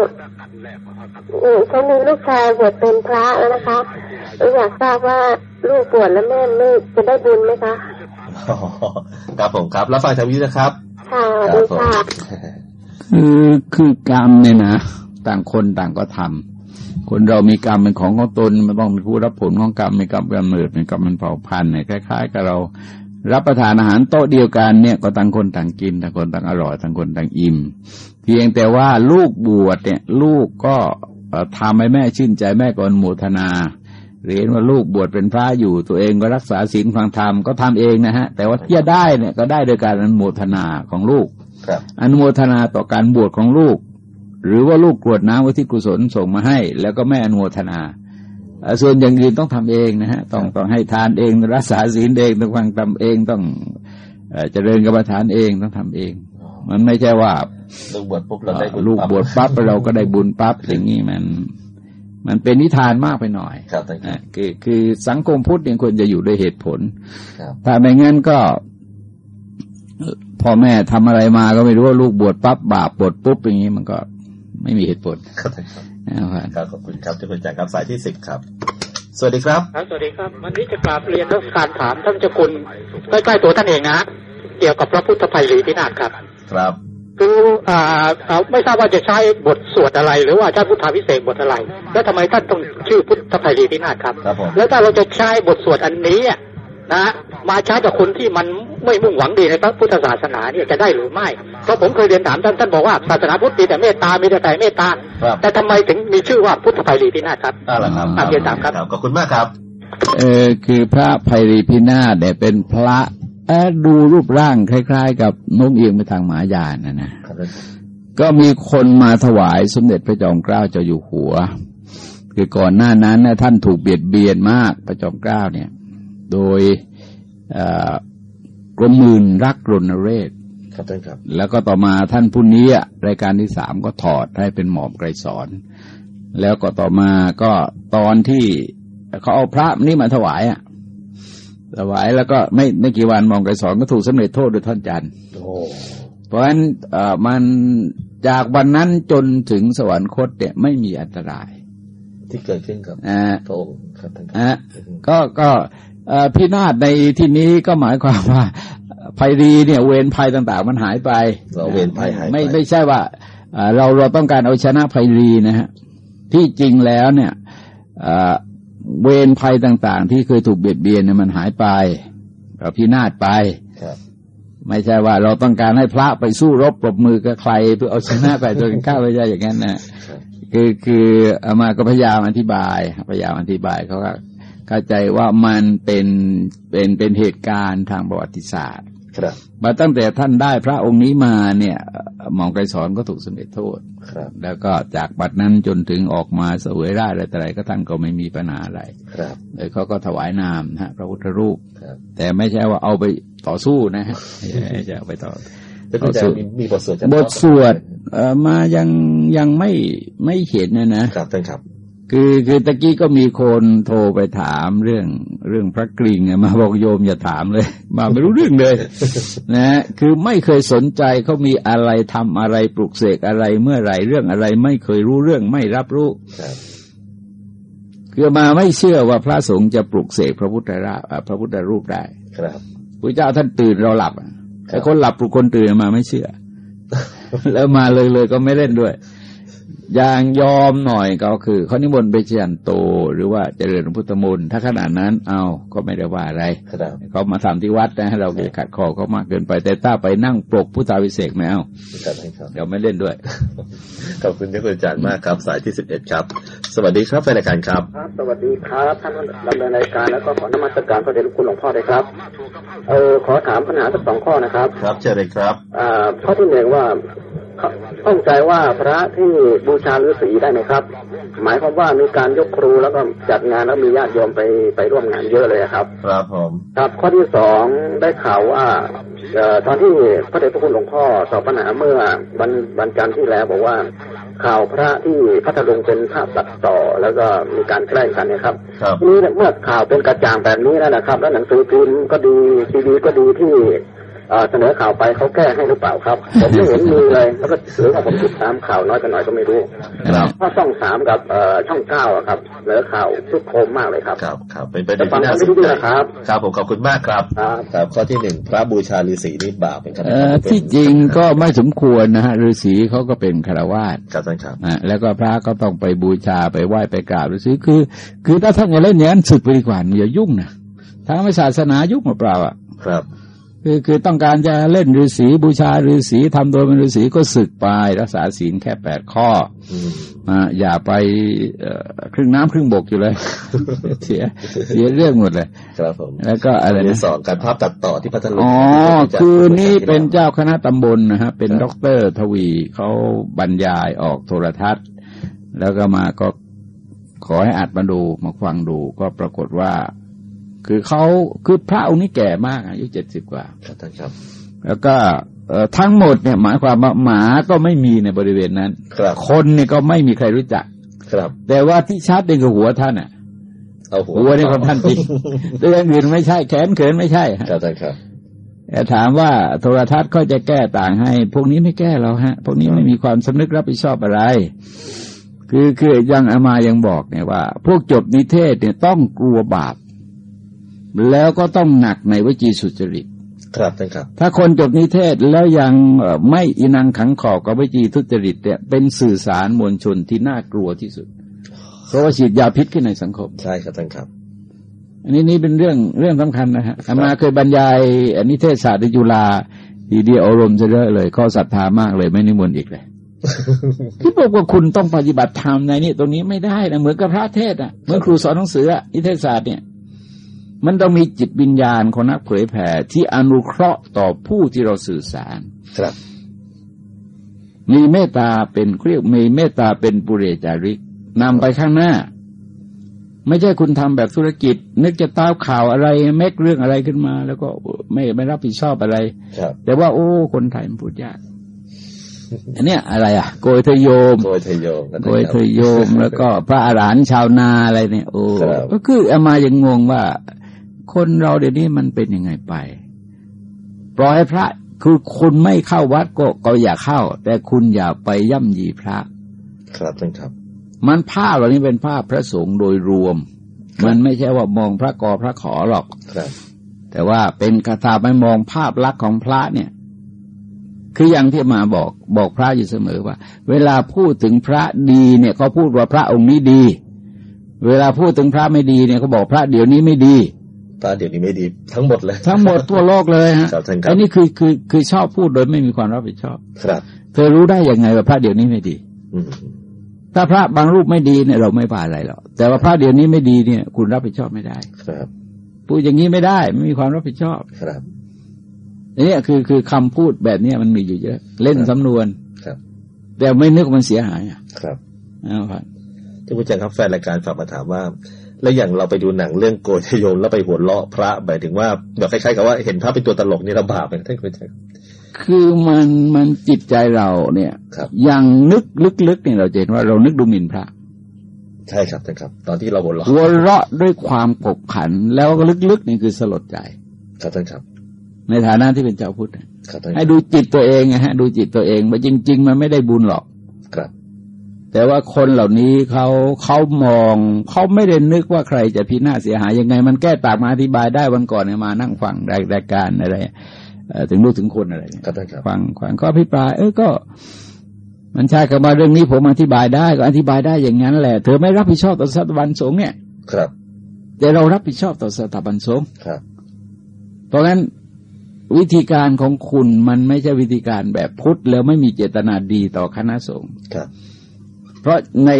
เออฉันมีลูกชายบวชเป็นพระแล้วนะคะแล้วอยากทราบว่าลูกบวชแล้วแม่ไม่จะได้บุญไหมคะอ๋อครับผมครับ รับฟังทางนี้นะครับค่ะสวัสครัดีบผมค่ะคือคือกรรมเนี่ยนะ ต่างคนต่างก็ทำ คนเรามีกรรมเป็นของของตนมันต้องเป็นผู้รับผลของกรรมมีกรรมกำเนิดเป็นกรรมเป็นเผ่าพันธุ์เนี่ยคล้าย ๆ กับเรารับประทานอาหารโต๊ะเดียวกันเนี่ยก็ต่างคนต่างกินต่างคนต่างอร่อยต่างคนต่างอิ่ม เพียงแต่ว่าลูกบวชเนี่ยลูกก็เอ่อทำให้แม่ชื่นใจแม่ก็อนุโมทนาเรียนว่าลูกบวชเป็นพระอยู่ตัวเองก็รักษาศีลฟังธรรมก็ทำเองนะฮะ แต่ว่าที่จะได้เนี่ยก็ได้โดยการอนุโมทนาของลูกครับอนุโมทนาต่อการบวชของลูก หรือว่าลูกกรวดน้ำไว้ที่กุศลส่งมาให้ แล้วก็แม่อนุโมทนาเอ่อส่วนอย่างอื่นต้องทำเองนะฮะต้องต้องให้ทานเองรักษาศีลเองต้องฟังทำเองต้องเอ่อเจริญกรรมฐานเองต้องทำเอง มันไม่ใช่ว่าลูกบวชปุ๊บเราได้บุญลูกบวชปั๊บเราก็ได้บุญปั๊บอย่างนี้มัน มันเป็นนิทานมากไปหน่อยครับท่านครับอะคือคือสังคมพุทธเนี่ยควรจะอยู่ด้วยเหตุผลครับถ้าไม่งั้นก็เอ่อพ่อแม่ทำอะไรมาก็ไม่รู้ว่าลูกบวชปั๊บบาปบวชปุ๊บอย่างนี้มันก็ ไม่มีเหตุผลครับท่านครับนะครับครับขอบคุณครับเจ้าคุณใจครับสายที่สิบครับ สวัสดีครับครับสวัสดีครับวันนี้จะกราบเรียนรัชการถามท่านเจ้าคุณใกล้ๆตัวท่านเองนะเกี่ยวกับพระพุทธไตรลีพินาศครับ ครับคืออ่าอ่าไม่ทราบว่าจะใช้บทสวดอะไร หรือว่าใช้พุทธาพิเศษกบทอะไร แล้วทำไมท่านต้องชื่อพุทธไตรลีพินาศครับครับผมแล้วถ้าเราจะใช้บทสวดอันนี้อะ นะมาใช้กับคนที่มันไม่มุ่งหวังดีในพระพุทธศาสนาเนี่ยจะได้หรือไม่เพราะผมเคยเรียนถามท่านท่านบอกว่าศาสนาพุทธมีแต่เมตตามีแต่แต่เมตตาครับแต่ทำไมถึงมีชื่อว่าพุทธไตรลีพินาศครับนั่นแหละครับอะเรียนถามครับขอบคุณมากครับ เออคือพระไพรีพินาศเนี่ยเป็นพระแอดดูรูปร่างคล้าย ๆ กับนกเอียงไปทางหมายานนะนะก็มีคนมาถวายสมเด็จพระจอมเกล้าเจ้าอยู่หัว คือก่อนหน้านั้นนะท่านถูกเบียดเบียนมากพระจอมเกล้าเนี่ย โดยกรมมื่นรักรณเรศครับท่านครับ แล้วก็ต่อมาท่านผู้นี้รายการที่สามก็ถอดให้เป็นหมอบไกรสอน แล้วก็ต่อมาก็ตอนที่เขาเอาพระนี่มาถวายอะถวายแล้วก็ไม่ไม่กี่วันมองไกรสอนก็ถูกสำเร็จโทษโดยท่านจันทร์เพราะฉะนั้นมันจากวันนั้นจนถึงสวรรคตเนี่ยไม่มีอันตราย ที่เกิดขึ้นกับพระองค์ครับท่านก็ก็ พินาศในที่นี้ก็หมายความว่าภัยดีเนี่ยเวรภัยต่าง ๆ มันหายไปเราเวรภัยหายไม่ไม่ใช่ว่าเราเราต้องการเอาชนะภัยดีนะฮะที่จริงแล้วเนี่ยเวรภัยต่าง ๆ ที่เคยถูกเบียดเบียนเนี่ยมันหายไปเราพินาศไปไม่ใช่ว่าเราต้องการให้พระไปสู้รบปรบมือกับใครเพื่อเอาชนะไปโดยข้าไม่ใช่อย่างนั้นนะคือคืออามาก็พยายามอธิบาย พยายามอธิบายเขาก็ เข้าใจว่ามันเป็นเป็นเป็นเหตุการณ์ทางประวัติศาสตร์ ครับมาตั้งแต่ท่านได้พระองค์นี้มาเนี่ยหมองไกรสอนก็ถูกสำเร็จโทษครับ แล้วก็จากบัดนั้นจนถึงออกมาสวยราชอะไรแต่ไรก็ท่านก็ไม่มีปัญหาอะไรครับเลยเขาก็ถวายนามฮะพระพุทธรูป แต่ไม่ใช่ว่าเอาไปต่อสู้นะฮะไม่ใช่เอาไปต่อต่อมีบทสวดบทสวดมายังยังไม่ไม่เห็นนะนะครับท่านครับ คือคือตะกี้ก็มีคนโทรไปถามเรื่องเรื่องพระกริ่งมาบอกโยมอย่าถามเลย มาไม่รู้เรื่องเลยนะคือไม่เคยสนใจเขามีอะไรทำอะไรปลุกเสกอะไรเมื่อไรเรื่องอะไร ไม่เคยรู้เรื่องไม่รับรู้คือมาไม่เชื่อว่าพระสงฆ์จะปลุกเสกพระพุทธรูปพระพุทธรูปได้ครับพระเจ้าท่านตื่นเราหลับแต่คนหลับปลุกคนตื่นมาไม่เชื่อ แล้วมาเลยเลยก็ไม่เล่นด้วย อย่างยอมหน่อยก็คือเขานิมนต์ไปเชียนโต หรือว่าเจริญพุทธมนต์ถ้าขนาดนั้นเอาก็ไม่ได้ว่าอะไรเขามาทำที่วัดนะเราจะขัดคอเขามากเกินไป แต่ถ้าไปนั่งปลกพุทธาวิเศษไม่เอาเดี๋ยวไม่เล่นด้วยขอบคุณที่คุณอาจารย์มากครับสายที่สิบเอ็ดครับ สวัสดีครับแฟนรายการครับครับสวัสดีครับท่านดำเนินรายการแล้วก็ขอนมัสการพระเดชคุณหลวงพ่อเลยครับเออขอถามปัญหาสักสองข้อนะครับ ครับเชิญเลยครับอ่าข้อที่หนึ่งว่า ข้องใจว่าพระที่บูชาฤาษีได้ไหมครับ หมายความว่ามีการยกครูแล้วก็จัดงานแล้วมีญาติโยมไปไปร่วมงานเยอะเลยครับ ครับผม ครับข้อที่สองได้ข่าวว่าตอนที่พระเดชพระคุณหลวงพ่อสอบปัญหาเมื่อวันวันจันทร์ที่แล้วบอกว่าข่าวพระที่พัทลุงเป็นภาพตัดต่อแล้วก็มีการแกล้งกันเนี่ยครับนี้เมื่อข่าวเป็นกระจ่างแบบนี้แล้วนะครับ แล้วหนังสือพิมพ์ก็ดีซีดีก็ดีที่ เสนอข่าวไปเขาแก้ให้หรือเปล่าครับ ผมไม่เห็นมีเลย แล้วก็หรือว่าผมติดตามข่าวน้อยกันหน่อยก็ไม่รู้ครับเพราะช่องสามกับช่องเก้าครับเสนอข่าวทุกโคมมากเลยครับ ครับครับเป็นประเด็นที่น่าสนใจครับครับผมขอบคุณมากครับ ครับข้อที่หนึ่งพระบูชาฤาษีนี่บาปเป็นขนาดที่จริงก็ไม่สมควรนะฮะฤาษีเขาก็เป็นคารวาสครับท่านครับแล้วก็พระก็ต้องไปบูชาไปไหว้ไปกราบฤาษีคือ คือถ้าท่านจะเล่นอย่างนั้นสึกไปดีกว่าอย่ายุ่งนะทางไม่ศาสนายุ่งมาเปล่าอะครับ คือคือต้องการจะเล่นฤาษีบูชาฤาษีทำโดยเป็นฤาษีก็สึกไปรักษาศีลแค่แปดข้อมาอย่าไปครึ่งน้ำครึ่งบกอยู่เลยเสียเสียเรื่องหมดเลย ครับผมแล้วก็อะไรนะสอนการภาพตัดต่อที่พัทลุงอ๋อคือนี่เป็นเจ้าคณะตำบลนะฮะเป็นด็อกเตอร์ทวีเขาบรรยายออกโทรทัศน์ แล้วก็มาก็ขอให้อัดมาดูมาฟังดูก็ปรากฏว่า คือเขาคือพระองค์นี้แก่มากอายุเจ็ดสิบกว่าครับท่านครับ แล้วก็ทั้งหมดเนี่ยหมายความว่าหมาก็ไม่มีในบริเวณนั้นครับคนเนี่ยก็ไม่มีใครรู้จัก ครับ แต่ว่าที่ชัดเองคือหัวท่านอะเอาหัวหัวนี่ของท่านจริงแต่อย่างอื่นไม่ใช่แขนเขินไม่ใช่ครับท่านครับแต่ถามว่าโทรทัศน์ก็จะแก้ต่างให้ พวกนี้ไม่แก้เราฮะ พวกนี้ไม่มีความสำนึกรับผิดชอบอะไร คือคือยังอามายังบอกเนี่ยว่า พวกจบนิเทศเนี่ยต้องกลัวบาป แล้วก็ต้องหนักในวิจีสุจริต ครับท่านครับ ถ้าคนจบนิเทศแล้วยังไม่อินังขังขอบกับวิจีทุจริตเนี่ยเป็นสื่อสารมวลชนที่น่ากลัวที่สุด เพราะว่าฉีดยาพิษขึ้นในสังคม ใช่ครับท่านครับ อันนี้นี่เป็นเรื่องเรื่องสำคัญนะฮะอามาเคยบรรยายนิเทศศาสตร์ในจุฬาทีเดียวอารมณ์จะเยอะเลยข้อศรัทธามากเลยไม่นิมนต์อีกเลยที่บอกว่าคุณต้องปฏิบัติธรรมในนี้ตรงนี้ไม่ได้นะเหมือนกับพระเทศอะเหมือนครูสอนหนังสือนิเทศศาสตร์เนี่ย มันต้องมีจิตวิญญาณของนักเผยแผ่ที่อนุเคราะห์ต่อผู้ที่เราสื่อสาร ครับ มีเมตตาเป็นเรียกมีเมตตาเป็นปุเรจาริกนำไปข้างหน้า ไม่ใช่คุณทำแบบธุรกิจ นึกจะตามข่าวอะไรเมกเรื่องอะไรขึ้นมา แล้วก็ไม่ไม่รับผิดชอบอะไรครับแต่ว่า โอ้ คนไทยมันพูดยากอันเนี้ยอะไรอะ โกยเทยโยมโกยเทยโยมนะคโกรับยเทยโยมแล้วก็พระอรหันต์ชาวนาอะไรเนี่ย โอ้ครับก็คืออามายังงงว่า คนเราเดี๋ยวนี้มันเป็นยังไงไป ปล่อยให้พระคือคุณไม่เข้าวัดก็ก็อย่าเข้า แต่คุณอย่าไปย่ำยีพระ ครับท่านครับ มันภาพเหล่านี้เป็นภาพพระสงฆ์โดยรวม มันไม่ใช่ว่ามองพระกอพระขอหรอกครับ แต่ว่าเป็นคาถาไม่มองภาพลักษณ์ของพระเนี่ย คืออย่างที่มาบอกบอกพระอยู่เสมอว่า เวลาพูดถึงพระดีเนี่ยเขาพูดว่าพระองค์นี้ดี เวลาพูดถึงพระไม่ดีเนี่ยเขาบอกพระเดี๋ยวนี้ไม่ดี ตาเดี๋ยวนี้ไม่ดีทั้งหมดเลย ทั้งหมดทั่วโลกเลยฮะครับท่านครับอันนี้คือคือคือชอบพูดโดยไม่มีความรับผิดชอบ ครับ เธอรู้ได้ยังไงว่าพระเดี๋ยวนี้ไม่ดี อืมถ้าพระบางรูปไม่ดีเนี่ยเราไม่ผ่าอะไรหรอกแต่ว่าพระเดี๋ยวนี้ไม่ดีเนี่ย คุณรับผิดชอบไม่ได้ ครับพูดอย่างนี้ไม่ได้ไม่มีความรับผิดชอบครับอันนี้คือคือคำพูดแบบเนี้ยมันมีอยู่เยอะ เล่นสำนวนครับ แต่ไม่นึกมันเสียหายอะ ครับเอาครับที่คุณแจงครับแฟนรายการฝากมาถามว่า แล้วอย่างเราไปดูหนังเรื่องโกยเทยโยมแล้วไปหัวเราะพระหมายถึงว่าแบบคล้ายๆกับว่าเห็นพระเป็นตัวตลกนี่ลำบากไหมท่านคุณแจงคือมันมันจิตใจเราเนี่ยครับยังนึกลึกๆเนี่ยเราจะเห็นว่าเรานึกดูหมิ่นพระ ใช่ครับท่านครับ ตอนที่เราหัวเราะหัวเราะด้วยความขบขัน แล้วก็ลึกๆนี่คือสลดใจ ครับท่านครับ ในฐานะที่เป็นเจ้าพุทธเนี่ยครับท่านให้ดูจิตตัวเองไงฮะ ดูจิตตัวเองว่าจริง ๆ มันไม่ได้บุญหรอกครับ แต่ว่าคนเหล่านี้เขาเขามองเขาไม่ได้นึกว่าใครจะพินาศเสียหายยังไง มันแก้ต่างมาอธิบายได้วันก่อนเนี่ยมานั่งฟังรายรายการอะไรเอ่อถึงรู้ถึงคนอะไรเนี่ยครับท่านครับฟังฟังก็อภิปราย เออก็ มันใช่คำว่าเรื่องนี้ผมอธิบายได้ก็อธิบายได้อย่างนั้นแหละ เธอไม่รับผิดชอบต่อสถาบันสงฆ์เนี่ย ครับ แต่เรารับผิดชอบต่อสถาบันสงฆ์ครับ เพราะงั้นวิธีการของคุณมันไม่ใช่วิธีการแบบพุทธแล้วไม่มีเจตนาดีต่อคณะสงฆ์ครับ เพราะใน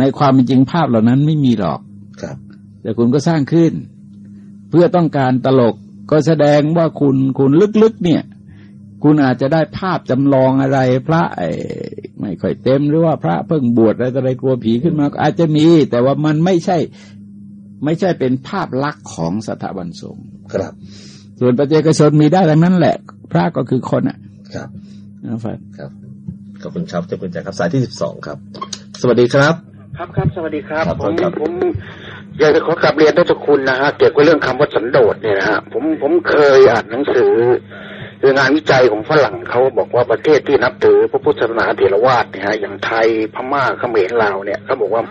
ในความเป็นจริงภาพเหล่านั้นไม่มีหรอกครับ แต่คุณก็สร้างขึ้น เพื่อต้องการตลกก็แสดงว่าคุณคุณลึกๆเนี่ย คุณอาจจะได้ภาพจำลองอะไร พระไอ้ไม่ค่อยเต็มหรือว่าพระเพิ่งบวชอะไรต่ออะไรกลัวผีขึ้นมาก็อาจจะมี แต่ว่ามันไม่ใช่ ไม่ใช่เป็นภาพลักษณ์ของสถาบันสงฆ์ครับ ส่วนปัจเจกชนมีได้ดังนั้นแหละ พระก็คือคนอะ ครับนะครับครับขอบคุณครับเจ้าคุณแจงครับสายที่สิบสองครับ สวัสดีครับ ครับครับสวัสดีครับครับผมครับผมอยากจะขอกลับเรียนท่านเจ้าคุณนะฮะเกี่ยวกับเรื่องคำว่าสันโดษเนี่ยนะฮะผมผมเคยอ่านหนังสือคืองานวิจัยของฝรั่งเขาบอกว่าประเทศที่นับถือพระพุทธศาสนาเถรวาทเนี่ยฮะอย่างไทยพม่าเขมรลาวเนี่ยเขาบอกว่า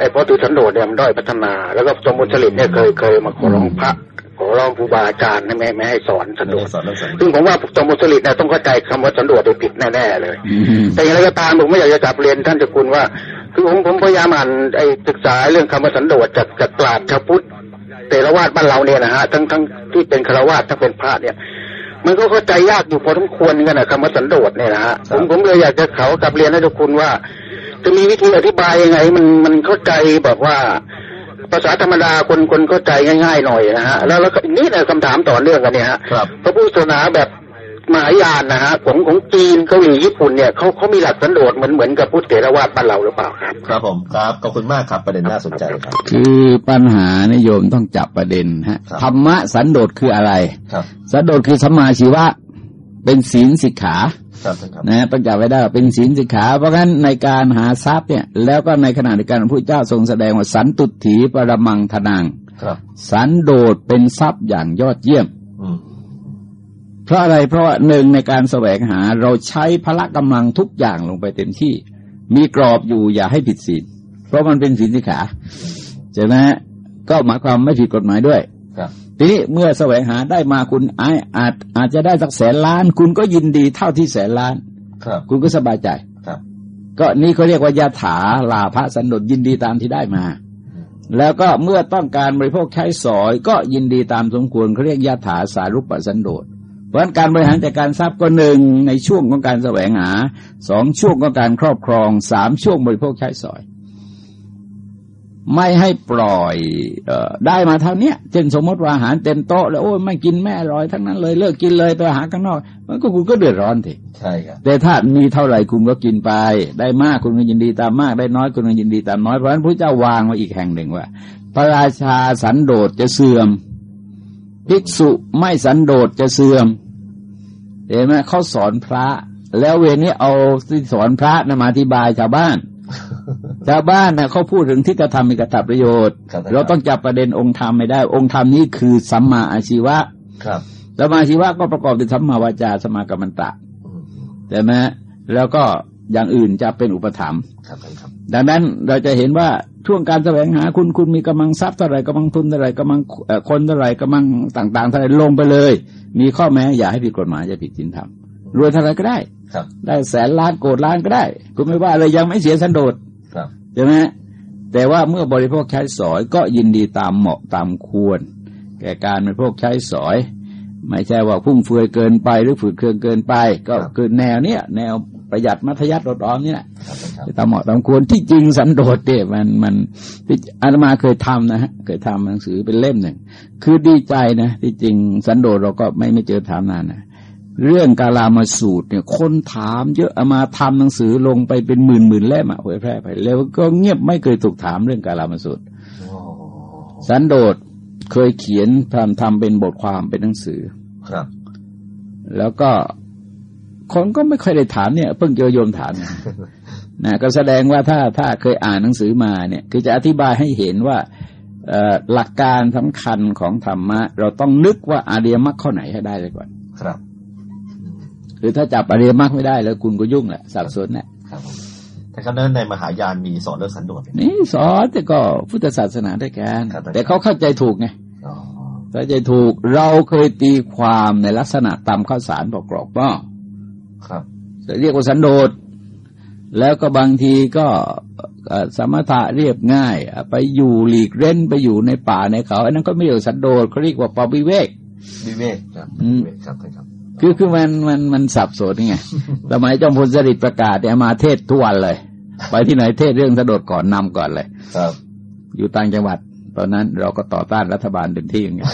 ไอ้พอถือสันโดษเนี่ยมันด้อยพัฒนา แล้วก็จอมพลสฤษดิ์เนี่ยเคยเคยมาขอร้องพระ ขอร้องครูบาอาจารย์ให้ไม่ไม่ให้สอนสันโดษสอนเรื่องสันโดษซึ่งผมว่าจอมพลสฤษดิ์เนี่ยต้องเข้าใจคำว่าสันโดษโดยผิดแน่ๆเลย แต่อย่างไรก็ตามผมไม่อยากจะกลับเรียนท่านเจ้าคุณว่า คือผมผมพยายามอ่านไอ้ศึกษาเรื่องคำว่าสันโดษจากจากปราชญ์ชาวพุทธเตรวาสบ้านเราเนี่ยนะฮะทั้งทั้งที่เป็นคารวาสทั้งเป็นพระเนี่ย มันก็เข้าใจยากอยู่พอสมควรกันนะคำว่าสันโดษเนี่ยนะฮะผมผมเลยอยากจะเขากลับเรียนให้ทุกคุณว่า จะมีวิธีอธิบายยังไง มันมันเข้าใจแบบว่า ภาษาธรรมดาคนคนเข้าใจง่ายๆหน่อยนะฮะแล้วแล้วก็นี่แหละคำถามต่อเนื่องกันเนี่ยฮะครับพระพุทธศาสนาแบบมหายานนะฮะของของจีนเกาหลีญี่ปุ่นเนี่ยเขาเขามีหลักสันโดษเหมือนเหมือนกับพุทธเถรวาทบ้านเราหรือเปล่าครับ ครับผมครับขอบคุณมากครับประเด็นน่าสนใจครับ คือปัญหานิยมต้องจับประเด็นฮะครับธรรมะสันโดษคืออะไรครับสันโดษคือสัมมาชีวะเป็นศีลสิกขา ครับท่านครับนะต้องจับไว้ได้ว่าเป็นศีลสิกขา เพราะงั้นในการหาทรัพย์เนี่ย แล้วก็ในขณะเดียวกันพระพุทธเจ้าทรงแสดงว่าสันตุถีปรมังธนังครับสันโดษเป็นทรัพย์อย่างยอดเยี่ยมอืมเพราะอะไรเพราะว่าหนึ่งในการแสวงหาเราใช้พละกำลังทุกอย่างลงไปเต็มที่ มีกรอบอยู่อย่าให้ผิดศีลเพราะมันเป็นศีลสิกขาใช่ไหมฮะก็หมายความไม่ผิดกฎหมายด้วยครับ ทีนี้เมื่อแสวงหาได้มาคุณอาจอาจอาจจะได้สักแสนล้าน คุณก็ยินดีเท่าที่แสนล้าน ครับ คุณก็สบายใจครับ ก็นี่เขาเรียกว่ายาถาลาภสันโดษยินดีตามที่ได้มา แล้วก็เมื่อต้องการบริโภคใช้สอย ก็ยินดีตามสมควรเขาเรียกยาถาสารุปสันโดษเพราะฉะนั้นการบริหารจัดการทรัพย์ก็หนึ่งในช่วงของการแสวงหาสองช่วงของการครอบครองสามช่วงบริโภคใช้สอย ไม่ให้ปล่อยเออได้มาเท่าเนี้ยเช่นสมมติว่าอาหารเต็มโต๊ะแล้วโอ้ยไม่กินแม่อร่อยทั้งนั้นเลยเลิกกินเลยไปหาข้างนอก มันก็คุณก็เดือดร้อนทีใช่ครับแต่ถ้ามีเท่าไหร่คุณก็กินไป ได้มากคุณก็ยินดีตามมาก ได้น้อยคุณก็ยินดีตามน้อยเพราะฉะนั้นพระเจ้าวางไว้อีกแห่งหนึ่งว่า พระราชาสันโดษจะเสื่อม ภิกษุไม่สันโดษจะเสื่อมเห็นไหมเขาสอนพระ แล้วเวรนี้เอาที่สอนพระนะมาอธิบายชาวบ้าน ชาวบ้านนะเขาพูดถึงที่จะทำมีกตัประโยชน์ครับเราต้องจับประเด็นองค์ธรรมไม่ได้ องค์ธรรมนี้คือสัมมาอาชีวะครับสัมมาอาชีวะก็ประกอบด้วยสัมมาวาจาสัมมากัมมันตะอืมใช่ไหมแล้วก็อย่างอื่นจะเป็นอุปถัมภ์ครับครับดังนั้นเราจะเห็นว่าช่วงการแสวงหาคุณคุณมีกำลังทรัพย์เท่าไหรกำลังทุนเท่าไหรกำลังเอ่อคนเท่าไหรกำลังต่าง ๆ เท่าไหรลงไปเลย มีข้อแม้อย่าให้ผิดกฎหมายอย่าผิดศีลธรรมรวยเท่าไหรก็ได้ครับ ได้แสนล้านโกดล้านก็ได้คุณไม่ว่าเลยยังไม่เสียสันโดษครับใช่ไหมแต่ว่าเมื่อบริโภคใช้สอยก็ยินดีตามเหมาะตามควร แก่การบริโภคใช้สอย ไม่ใช่ว่าฟุ่มเฟือยเกินไปหรือฝืดเคืองเกินไป ก็คือแนวเนี้ยแนวประหยัดมัธยัติลดออมเนี่ยครับครับตามเหมาะตามควรที่จริงสันโดษเนี่ยมันมันที่อาตมาเคยทำนะฮะเคยทำหนังสือเป็นเล่มหนึ่งคือดีใจนะที่จริงสันโดษเราก็ไม่ไม่เจอถามนานนะ เรื่องกาลามาสูตรเนี่ย คนถามเยอะเอามาทำหนังสือลงไปเป็นหมื่นหมื่นเล่มอะเผยแพร่ไปแล้วก็เงียบไม่เคยถูกถามเรื่องกาลามาสูตรโอ้สันโดษเคยเขียนทำทำเป็นบทความเป็นหนังสือครับ แล้วก็คนก็ไม่ค่อยได้ถามเนี่ย เพิ่งเจอโยมถามเนี่ยนะก็แสดงว่าถ้าถ้าเคยอ่านหนังสือมาเนี่ย คือจะอธิบายให้เห็นว่าเอ่อหลักการสำคัญของธรรมะ เราต้องนึกว่าอาเรียมรรคข้อไหนให้ได้เลยก่อนครับ คือถ้าจับอาเรียมรรคไม่ได้แล้วคุณก็ยุ่งแหละสับสนแหละครับผมแต่ครั้นั้นในมหายานมีสอนเรื่องสันโดษไหมนี่สอนแต่ก็พุทธศาสนาด้วยกันครับแต่เขาเข้าใจถูกไงอ๋อเข้าใจถูกเราเคยตีความในลักษณะตามข้าวสารบอกกรอกหม้อครับเรียกว่าสันโดษแล้วก็บางทีก็เอ่อสมถะเรียบง่ายอะไปอยู่หลีกเล่นไปอยู่ในป่าในเขาอันนั้นก็ไม่เรียกว่าสันโดษเขาเรียกว่าปวิเวกวิเวกครับอืมวิเวกครับ ครับคือคือมันมันมันสับสนไงสมัยจอมพลสฤษดิ์ประกาศเนี่ยมาเทศทุกวันเลย ไปที่ไหนเทศเรื่องสันโดษก่อนนำก่อนเลย ครับ อยู่ต่างจังหวัด ตอนนั้นเราก็ต่อต้านรัฐบาลเต็มที่อย่างเงี้ย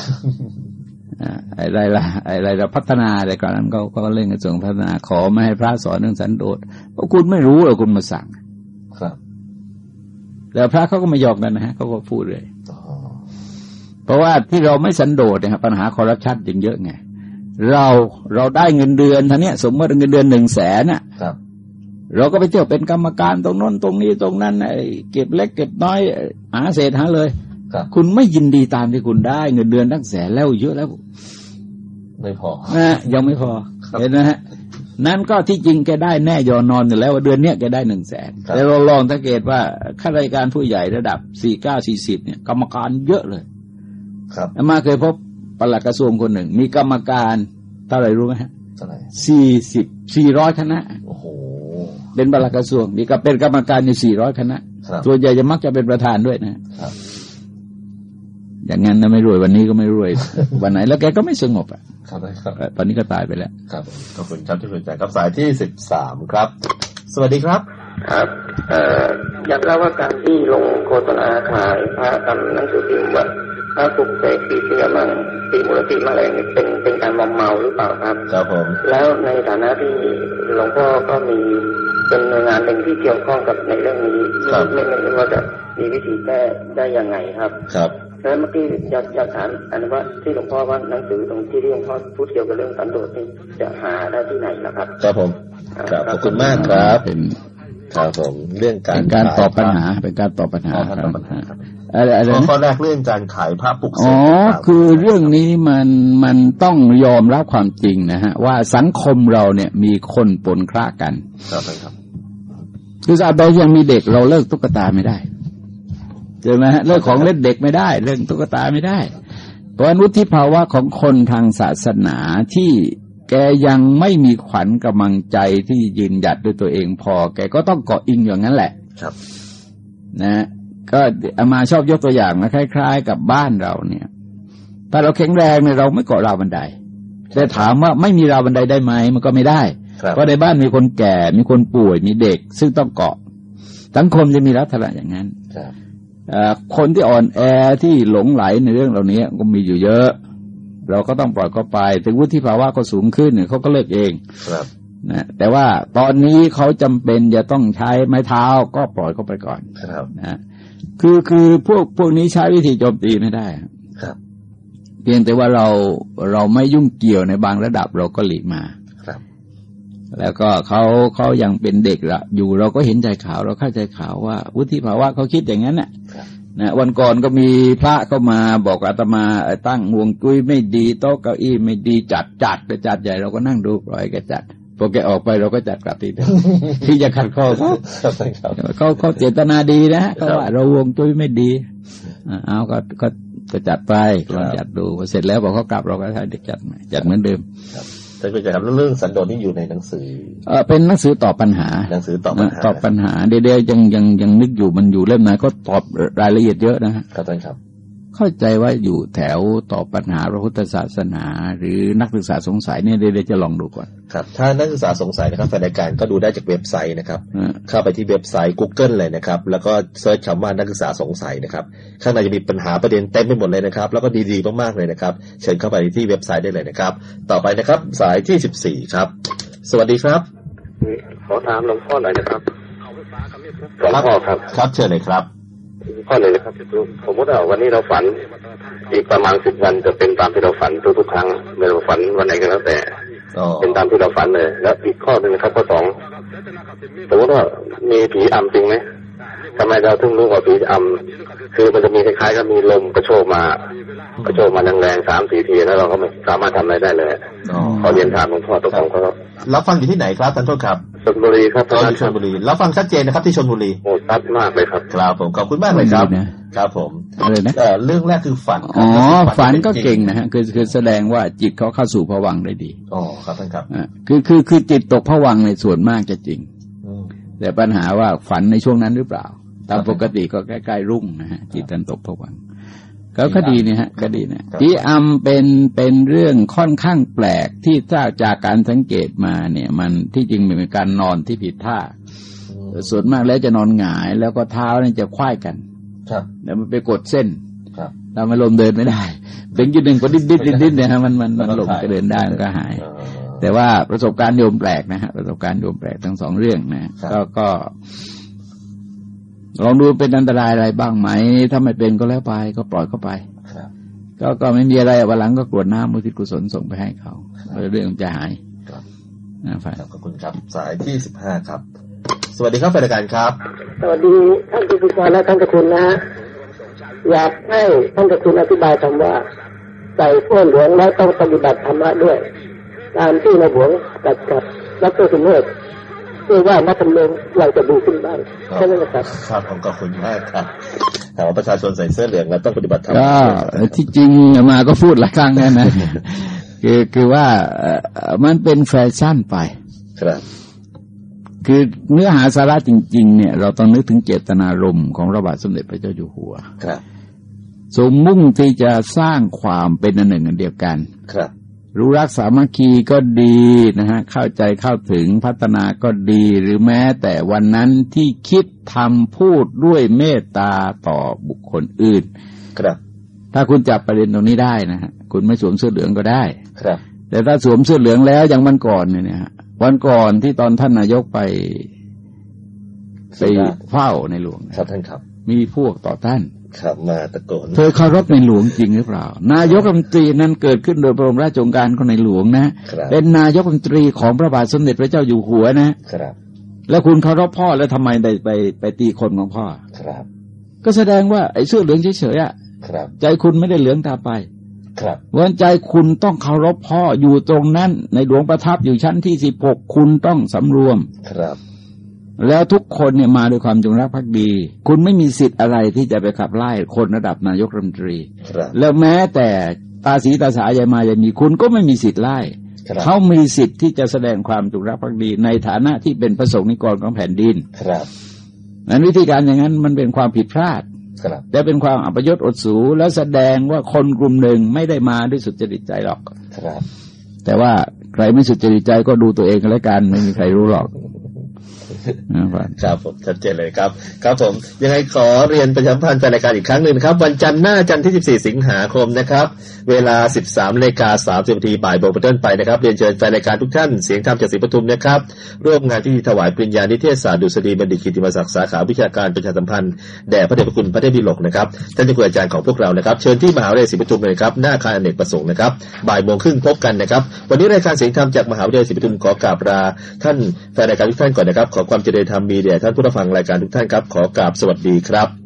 อ่าอะไรละอะไรเราพัฒนาอะไรก่อนนั้นเขาเขาเล่นกระทรวงพัฒนาขอไม่ให้พระสอนเรื่องสันโดษเพราะคุณไม่รู้หรอกคุณมาสั่ง ครับ แล้วพระเขาก็ไม่ยอมกันนะฮะเขาก็พูดเลยอ๋อเพราะว่าที่เราไม่สันโดษเนี่ยครับปัญหาคอร์รัปชันจึงเยอะไง เราเราได้เงินเดือนท่านี้ยสมมติเงินเดือนหนึ่งแสนน่ะครับเราก็ไปเที่ยวเป็นกรรมการตรงโน้นตรงนี้ตรงนั้นไอ้เก็บเล็กเก็บน้อยหาเศษหาเลยครับคุณไม่ยินดีตามที่คุณได้ เงินเดือนตั้งแสนแล้วเยอะแล้ว ไม่พอนะยังไม่พอครับเห็นนะฮะนั่นก็ที่จริงแกได้แน่ยอนอนอยู่แล้วว่าเดือนเนี้ยแกได้หนึ่งแสนครับแต่เราลองสังเกตว่าข้าราชการผู้ใหญ่ระดับสี่เก้าสี่สิบเนี่ยกรรมการเยอะเลย ครับอามาเคยพบ ปลัดกระทรวงคนหนึ่ง มีกรรมการเท่าไหร่รู้ไหมฮะเท่าไหร่สี่สิบสี่ร้อยคณะโอ้โหเป็นปลัดกระทรวงมีก็เป็นกรรมการอยู่สี่ร้อยคณะครับส่วนใหญ่จะมักจะเป็นประธานด้วยนะครับอย่างนั้นนะไม่รวยวันนี้ก็ไม่รวย วันไหนแล้วแกก็ไม่สงบอะครับได้ครับเอ่อตอนนี้ก็ตายไปแล้ว ครับขอบคุณครับที่สนใจครับสายที่สิบสามครับ สวัสดีครับ ครับเอ่ออยากเล่าว่าการที่ลงโฆษณาขายพระตามหนังสือพิมพ์ว่า พระปลุกเสกปีเสียมังปีมูลติมาอะไรนี่เป็นเป็นการมอมเมาหรือเปล่าครับครับผมแล้วในฐานะที่หลวงพ่อก็มีเป็นหน่วยงานหนึ่งที่เกี่ยวข้องกับในเรื่องนี้ไม่ไม่ไม่รู้ว่าจะมีวิธีแก้ได้ยังไงครับ ครับแล้วเมื่อกี้อยากอยากถามอันว่าที่หลวงพ่อว่าหนังสือตรงที่ที่หลวงพ่อพูดเกี่ยวกับเรื่องสันโดษนี่จะหาได้ที่ไหนนะครับ ครับผมครับขอบคุณมากครับเป็นครับผมเรื่องการเป็นการขยตอบปัญหาเป็นการตอบปัญหาอ๋อการตอบปัญหาครับ อะไรอะไรข้อนะข้อแรกเรื่องการขายผ้าปลุกเสอ๋กอต่างๆคือเรื่องนี้มันมันต้องยอมรับความจริงนะฮะ ว่าสังคมเราเนี่ยมีคนปนคละกันครับครับคืออาบใดยังมีเด็กเราเลิกตุ๊กตาไม่ได้ใช่ไหมฮะเลิกของเล่นเด็กไม่ได้เลิกตุ๊กตาไม่ได้ เพราะวุฒิภาวะของคนทางศาสนาที่แกยังไม่มีขวัญกำลังใจที่ยืนหยัดด้วยตัวเองพอ แกก็ต้องเกาะอิงอย่างนั้นแหละ ครับ นะ ก็อามาชอบยกตัวอย่างนะคล้ายๆ กับบ้านเราเนี่ย ถ้าเราแข็งแรงเนี่ยเราไม่เกาะราวบันได แต่ถามว่าไม่มีราวบันไดได้ไหมมันก็ไม่ได้ครับเพราะในบ้านมีคนแก่ มีคนป่วย มีเด็ก ซึ่งต้องเกาะ สังคมจะมีลักษณะอย่างนั้นครับคนที่อ่อนแอที่หลงไหลในเรื่องเหล่านี้ก็มีอยู่เยอะ เราก็ต้องปล่อยเขาไป ถึงวุฒิภาวะก็สูงขึ้นเนี่ยเขาก็เลิกเองครับนะแต่ว่าตอนนี้เขาจำเป็นจะต้องใช้ไม้เท้าก็ปล่อยเขาไปก่อนครับนะ คือคือพวกพวกนี้ใช้วิธีโจมตีไม่ได้ครับ เพียงแต่ว่าเราเราไม่ยุ่งเกี่ยวในบางระดับเราก็หลีกมาครับ แล้วก็เขาเขายังเป็นเด็กละอยู่เราก็เห็นใจข่าวเราเข้าใจข่าวว่าวุฒิภาวะเขาคิดอย่างนั้นน่ะครับนะวันก่อนก็มีพระเข้ามาบอกอาตมาเอ่อตั้งห่วงจุ้ยไม่ดีโต๊ะเก้าอี้ไม่ดีจัดจัดไปจัดใหญ่เราก็นั่งดูปล่อยแกจัด พอแกออกไปเราก็จัดกลับทีเดียวที่จะขัดข้อเขาครับท่านครับเขาเขาเจตนาดีนะเขาว่าเราห่วงจุ้ยไม่ดีอ่าเอาก็ก็ก็จัดไปลองจัดดูพอเสร็จแล้วบอกเขากลับเราก็ให้เด็กจัดใหม่จัดเหมือนเดิมท่านก็จะทำเรื่องสันโดษนี่อยู่ในหนังสือเออเป็นหนังสือตอบปัญหา หนังสือตอบปัญหาตอบปัญหาเดี๋ยวๆยังยังยังนึกอยู่มันอยู่เล่มไหนก็ตอบรายละเอียดเยอะนะฮะครับท่านครับ เข้าใจว่าอยู่แถวตอบปัญหาพระพุทธศาสนา หรือนักศึกษาสงสัยเนี่ยเดี๋ยวจะลองดูก่อนครับ ถ้านักศึกษาสงสัยนะครับแฟนรายการก็ดูได้จากเว็บไซต์นะครับอ่าเข้าไปที่เว็บไซต์ Google เลยนะครับ แล้วก็เซิร์ชคำว่านักศึกษาสงสัยนะครับ ข้างในจะมีปัญหาประเด็นเต็มไปหมดเลยนะครับ แล้วก็ดีๆมากๆเลยนะครับ เชิญเข้าไปที่เว็บไซต์ได้เลยนะครับ ต่อไปนะครับ สายที่สิบสี่ครับ สวัสดีครับ ขอถามหลวงพ่อหน่อยนะครับหลวงพ่อครับ ครับเชิญเลยครับ ข้อหนึ่งนะครับสมมติว่าวันนี้เราฝัน อีกประมาณสิบวันจะเป็นตามที่เราฝันทุกๆครั้งไม่เราฝันวันไหนก็แล้วแต่อ๋อเป็นตามที่เราฝันเลย แล้วอีกข้อหนึ่งนะครับข้อสองสมมติว่ามีผีอำจริงไหม ทำไมเราถึงรู้ว่าผีอำคือมันจะมีคล้ายๆกับมีลมกระโชกมากระโชกมาแรงๆสามสี่ทีแล้วเราก็ไม่สามารถทำอะไรได้เลยอ๋อขอเรียนถามหลวงพ่อตัวของเขารับฟังอยู่ที่ไหนครับท่านโทษครับชลบุรีครับเราอยู่ชลบุรีรับฟังชัดเจนนะครับที่ชลบุรีโอ้ชัดมากเลยครับครับผมขอบคุณมากเลยครับดีนะครับผมอะไรนะเอ่อเรื่องแรกคือฝันครัอ๋บอก็คือฝันก็ป็จริเก่งนะฮะคือคือแสดงว่าจิตเขาเข้าสู่ภวังค์ได้ดีอ๋อครับท่านครับอ่าคือคือคือจิตตกภวังค์ในส่วนมากจะจริงอืมแต่ปัญหาว่าฝันในช่วงนั้นหรือเปล่า ตามปกติก็ใกล้ๆรุ่งนะฮะจิตตันตกผวังค์ก็คดีเนี่ยฮะคดีเนี่ยจีอัมเป็นเป็นเรื่องค่อนข้างแปลกที่ถ้าจากการสังเกตมาเนี่ย มันที่จริงมันเป็นการนอนที่ผิดท่า ส่วนมากแล้วจะนอนหงายแล้วก็เท้าเนี่ยจะคว้ายกัน ครับแล้วมันไปกดเส้นครับทำให้ลมเดินไม่ได้เป็นจุดหนึ่งก็ดิ้นดิ้นดิ้นดิ้นเนี่ยฮะมันมันมันลมก็เดินได้มันก็หายอ๋อแต่ว่าประสบการณ์โยมแปลกนะฮะประสบการณ์โยมแปลกทั้งสองเรื่องนะครับก็ก็ ลองดูเป็นอันตรายอะไรบ้างไหม ถ้าไม่เป็นก็แล้วไป ก็ปล่อยเข้าไปครับก็ก็ไม่มีอะไรวันหลังก็กรวดน้ำมุทิศกุศลส่งไปให้เขาแล้วเรื่องมันจะหายครับนะฝ่ายครับขอบคุณครับ สายที่สิบห้าครับ สวัสดีครับแฟนรายการครับ สวัสดีท่านผู้พิจารและท่านกระคุณนะฮะอยากให้ท่านกระคุณอธิบายคำว่าใส่เสื้อเหลืองแล้วต้องปฏิบัติธรรมะด้วย ตามที่ในหลวงตัดกับดรสุเมธ เพื่อว่านักการเมืองเราจะดีขึ้นบ้างใช่ไหมครับครับผมขอบคุณมากครับถามว่าประชาชนใส่เสื้อเหลืองแล้วต้องปฏิบัติธรรมก็ที่จริงมาก็พูดหลายครั้งแล้วนะคือคือว่าเอ่อมันเป็นแฟชั่นไป ครับ คือเนื้อหาสาระจริง ๆ เนี่ย เราต้องนึกถึงเจตนารมณ์ของพระบาทสมเด็จพระเจ้าอยู่หัว ครับทรงมุ่งที่จะสร้างความเป็นอันหนึ่งอันเดียวกัน ครับ รู้รักสามัคคีก็ดีนะฮะเข้าใจเข้าถึงพัฒนาก็ดีหรือแม้แต่วันนั้นที่คิดทำพูดด้วยเมตตาต่อบุคคลอื่น ครับ ถ้าคุณจับประเด็นตรงนี้ได้นะฮะคุณไม่สวมเสื้อเหลืองก็ได้ ครับ แต่ถ้าสวมเสื้อเหลืองแล้วอย่างวันก่อนเนี่ยนะฮะวันก่อนที่ตอนท่านนายกไปไปเฝ้าในหลวงครับท่านครับ มีพวกต่อท่าน ครับมาตะโกน เธอเคารพในหลวงจริงหรือเปล่า นายกรัฐมนตรีนั้นเกิดขึ้นโดยพระบรมราชโองการของในหลวงนะครับเป็นนายกรัฐมนตรีของพระบาทสมเด็จพระเจ้าอยู่หัวนะครับ แล้วคุณเคารพพ่อแล้วทำไมไปไปไปตีคนของพ่อ ครับ ก็แสดงว่าไอ้เสื้อเหลืองเฉยๆอะครับ ใจคุณไม่ได้เหลืองตามไป ครับวันใจคุณต้องเคารพพ่ออยู่ตรงนั้น ในหลวงประทับอยู่ชั้นที่สิบหกคุณต้องสำรวม ครับ แล้วทุกคนเนี่ยมาด้วยความจงรักภักดี คุณไม่มีสิทธิ์อะไรที่จะไปขับไล่คนระดับนายกรัฐมนตรีครับแล้วแม้แต่ตาสีตาสายายมายายมีคุณก็ไม่มีสิทธิ์ไล่ครับเขามีสิทธิ์ที่จะแสดงความจงรักภักดี ในฐานะที่เป็นพระสงฆ์นิกรของแผ่นดิน ครับนั้นวิธีการอย่างนั้นมันเป็นความผิดพลาดครับแต่เป็นความอัปยศอดสูและแสดงว่าคนกลุ่มหนึ่งไม่ได้มาด้วยสุจริตใจหรอกครับ แต่ว่าใครไม่สุจริตใจก็ดูตัวเองกันแล้วกัน ไม่มีใครรู้หรอก ครับผมชัดเจนเลยครับ ครับผม ยังไงขอเรียนประชาพันธ์แฟนรายการอีกครั้งหนึ่งครับ วันจันทร์หน้าจันทร์ที่ 14 สิงหาคมนะครับ เวลา 13นาฬิกา30นาทีบ่ายโมงเป็นต้นไปนะครับ เรียนเชิญแฟนรายการทุกท่านเสียงธรรมจากศรีปทุมนะครับ ร่วมงานพิธีถวายปริญญานิเทศศาสตร์ดุษฎีบัณฑิตกิติมศักดิ์สาขาวิชาการประชาสัมพันธ์แด่พระเดชพระคุณพระเทพบิลกนะครับท่านเจ้าคุณอาจารย์ของพวกเรานะครับ เชิญที่มหาวิทยาลัยศรีปทุมเลยครับหน้าคารอเนกประสงค์นะครับบ่ายโมงครึ่งพบกันนะครับ วันนี้รายการเสียงธรรมจากมหาวิทยาลัยศรีปทุมขอกราบลาท่านแฟนรายการทุกท่านก่อนนะครับขอความเจริญธรรมมีแด่ท่านผู้รับฟังรายการทุกท่านครับ ขอกราบสวัสดีครับ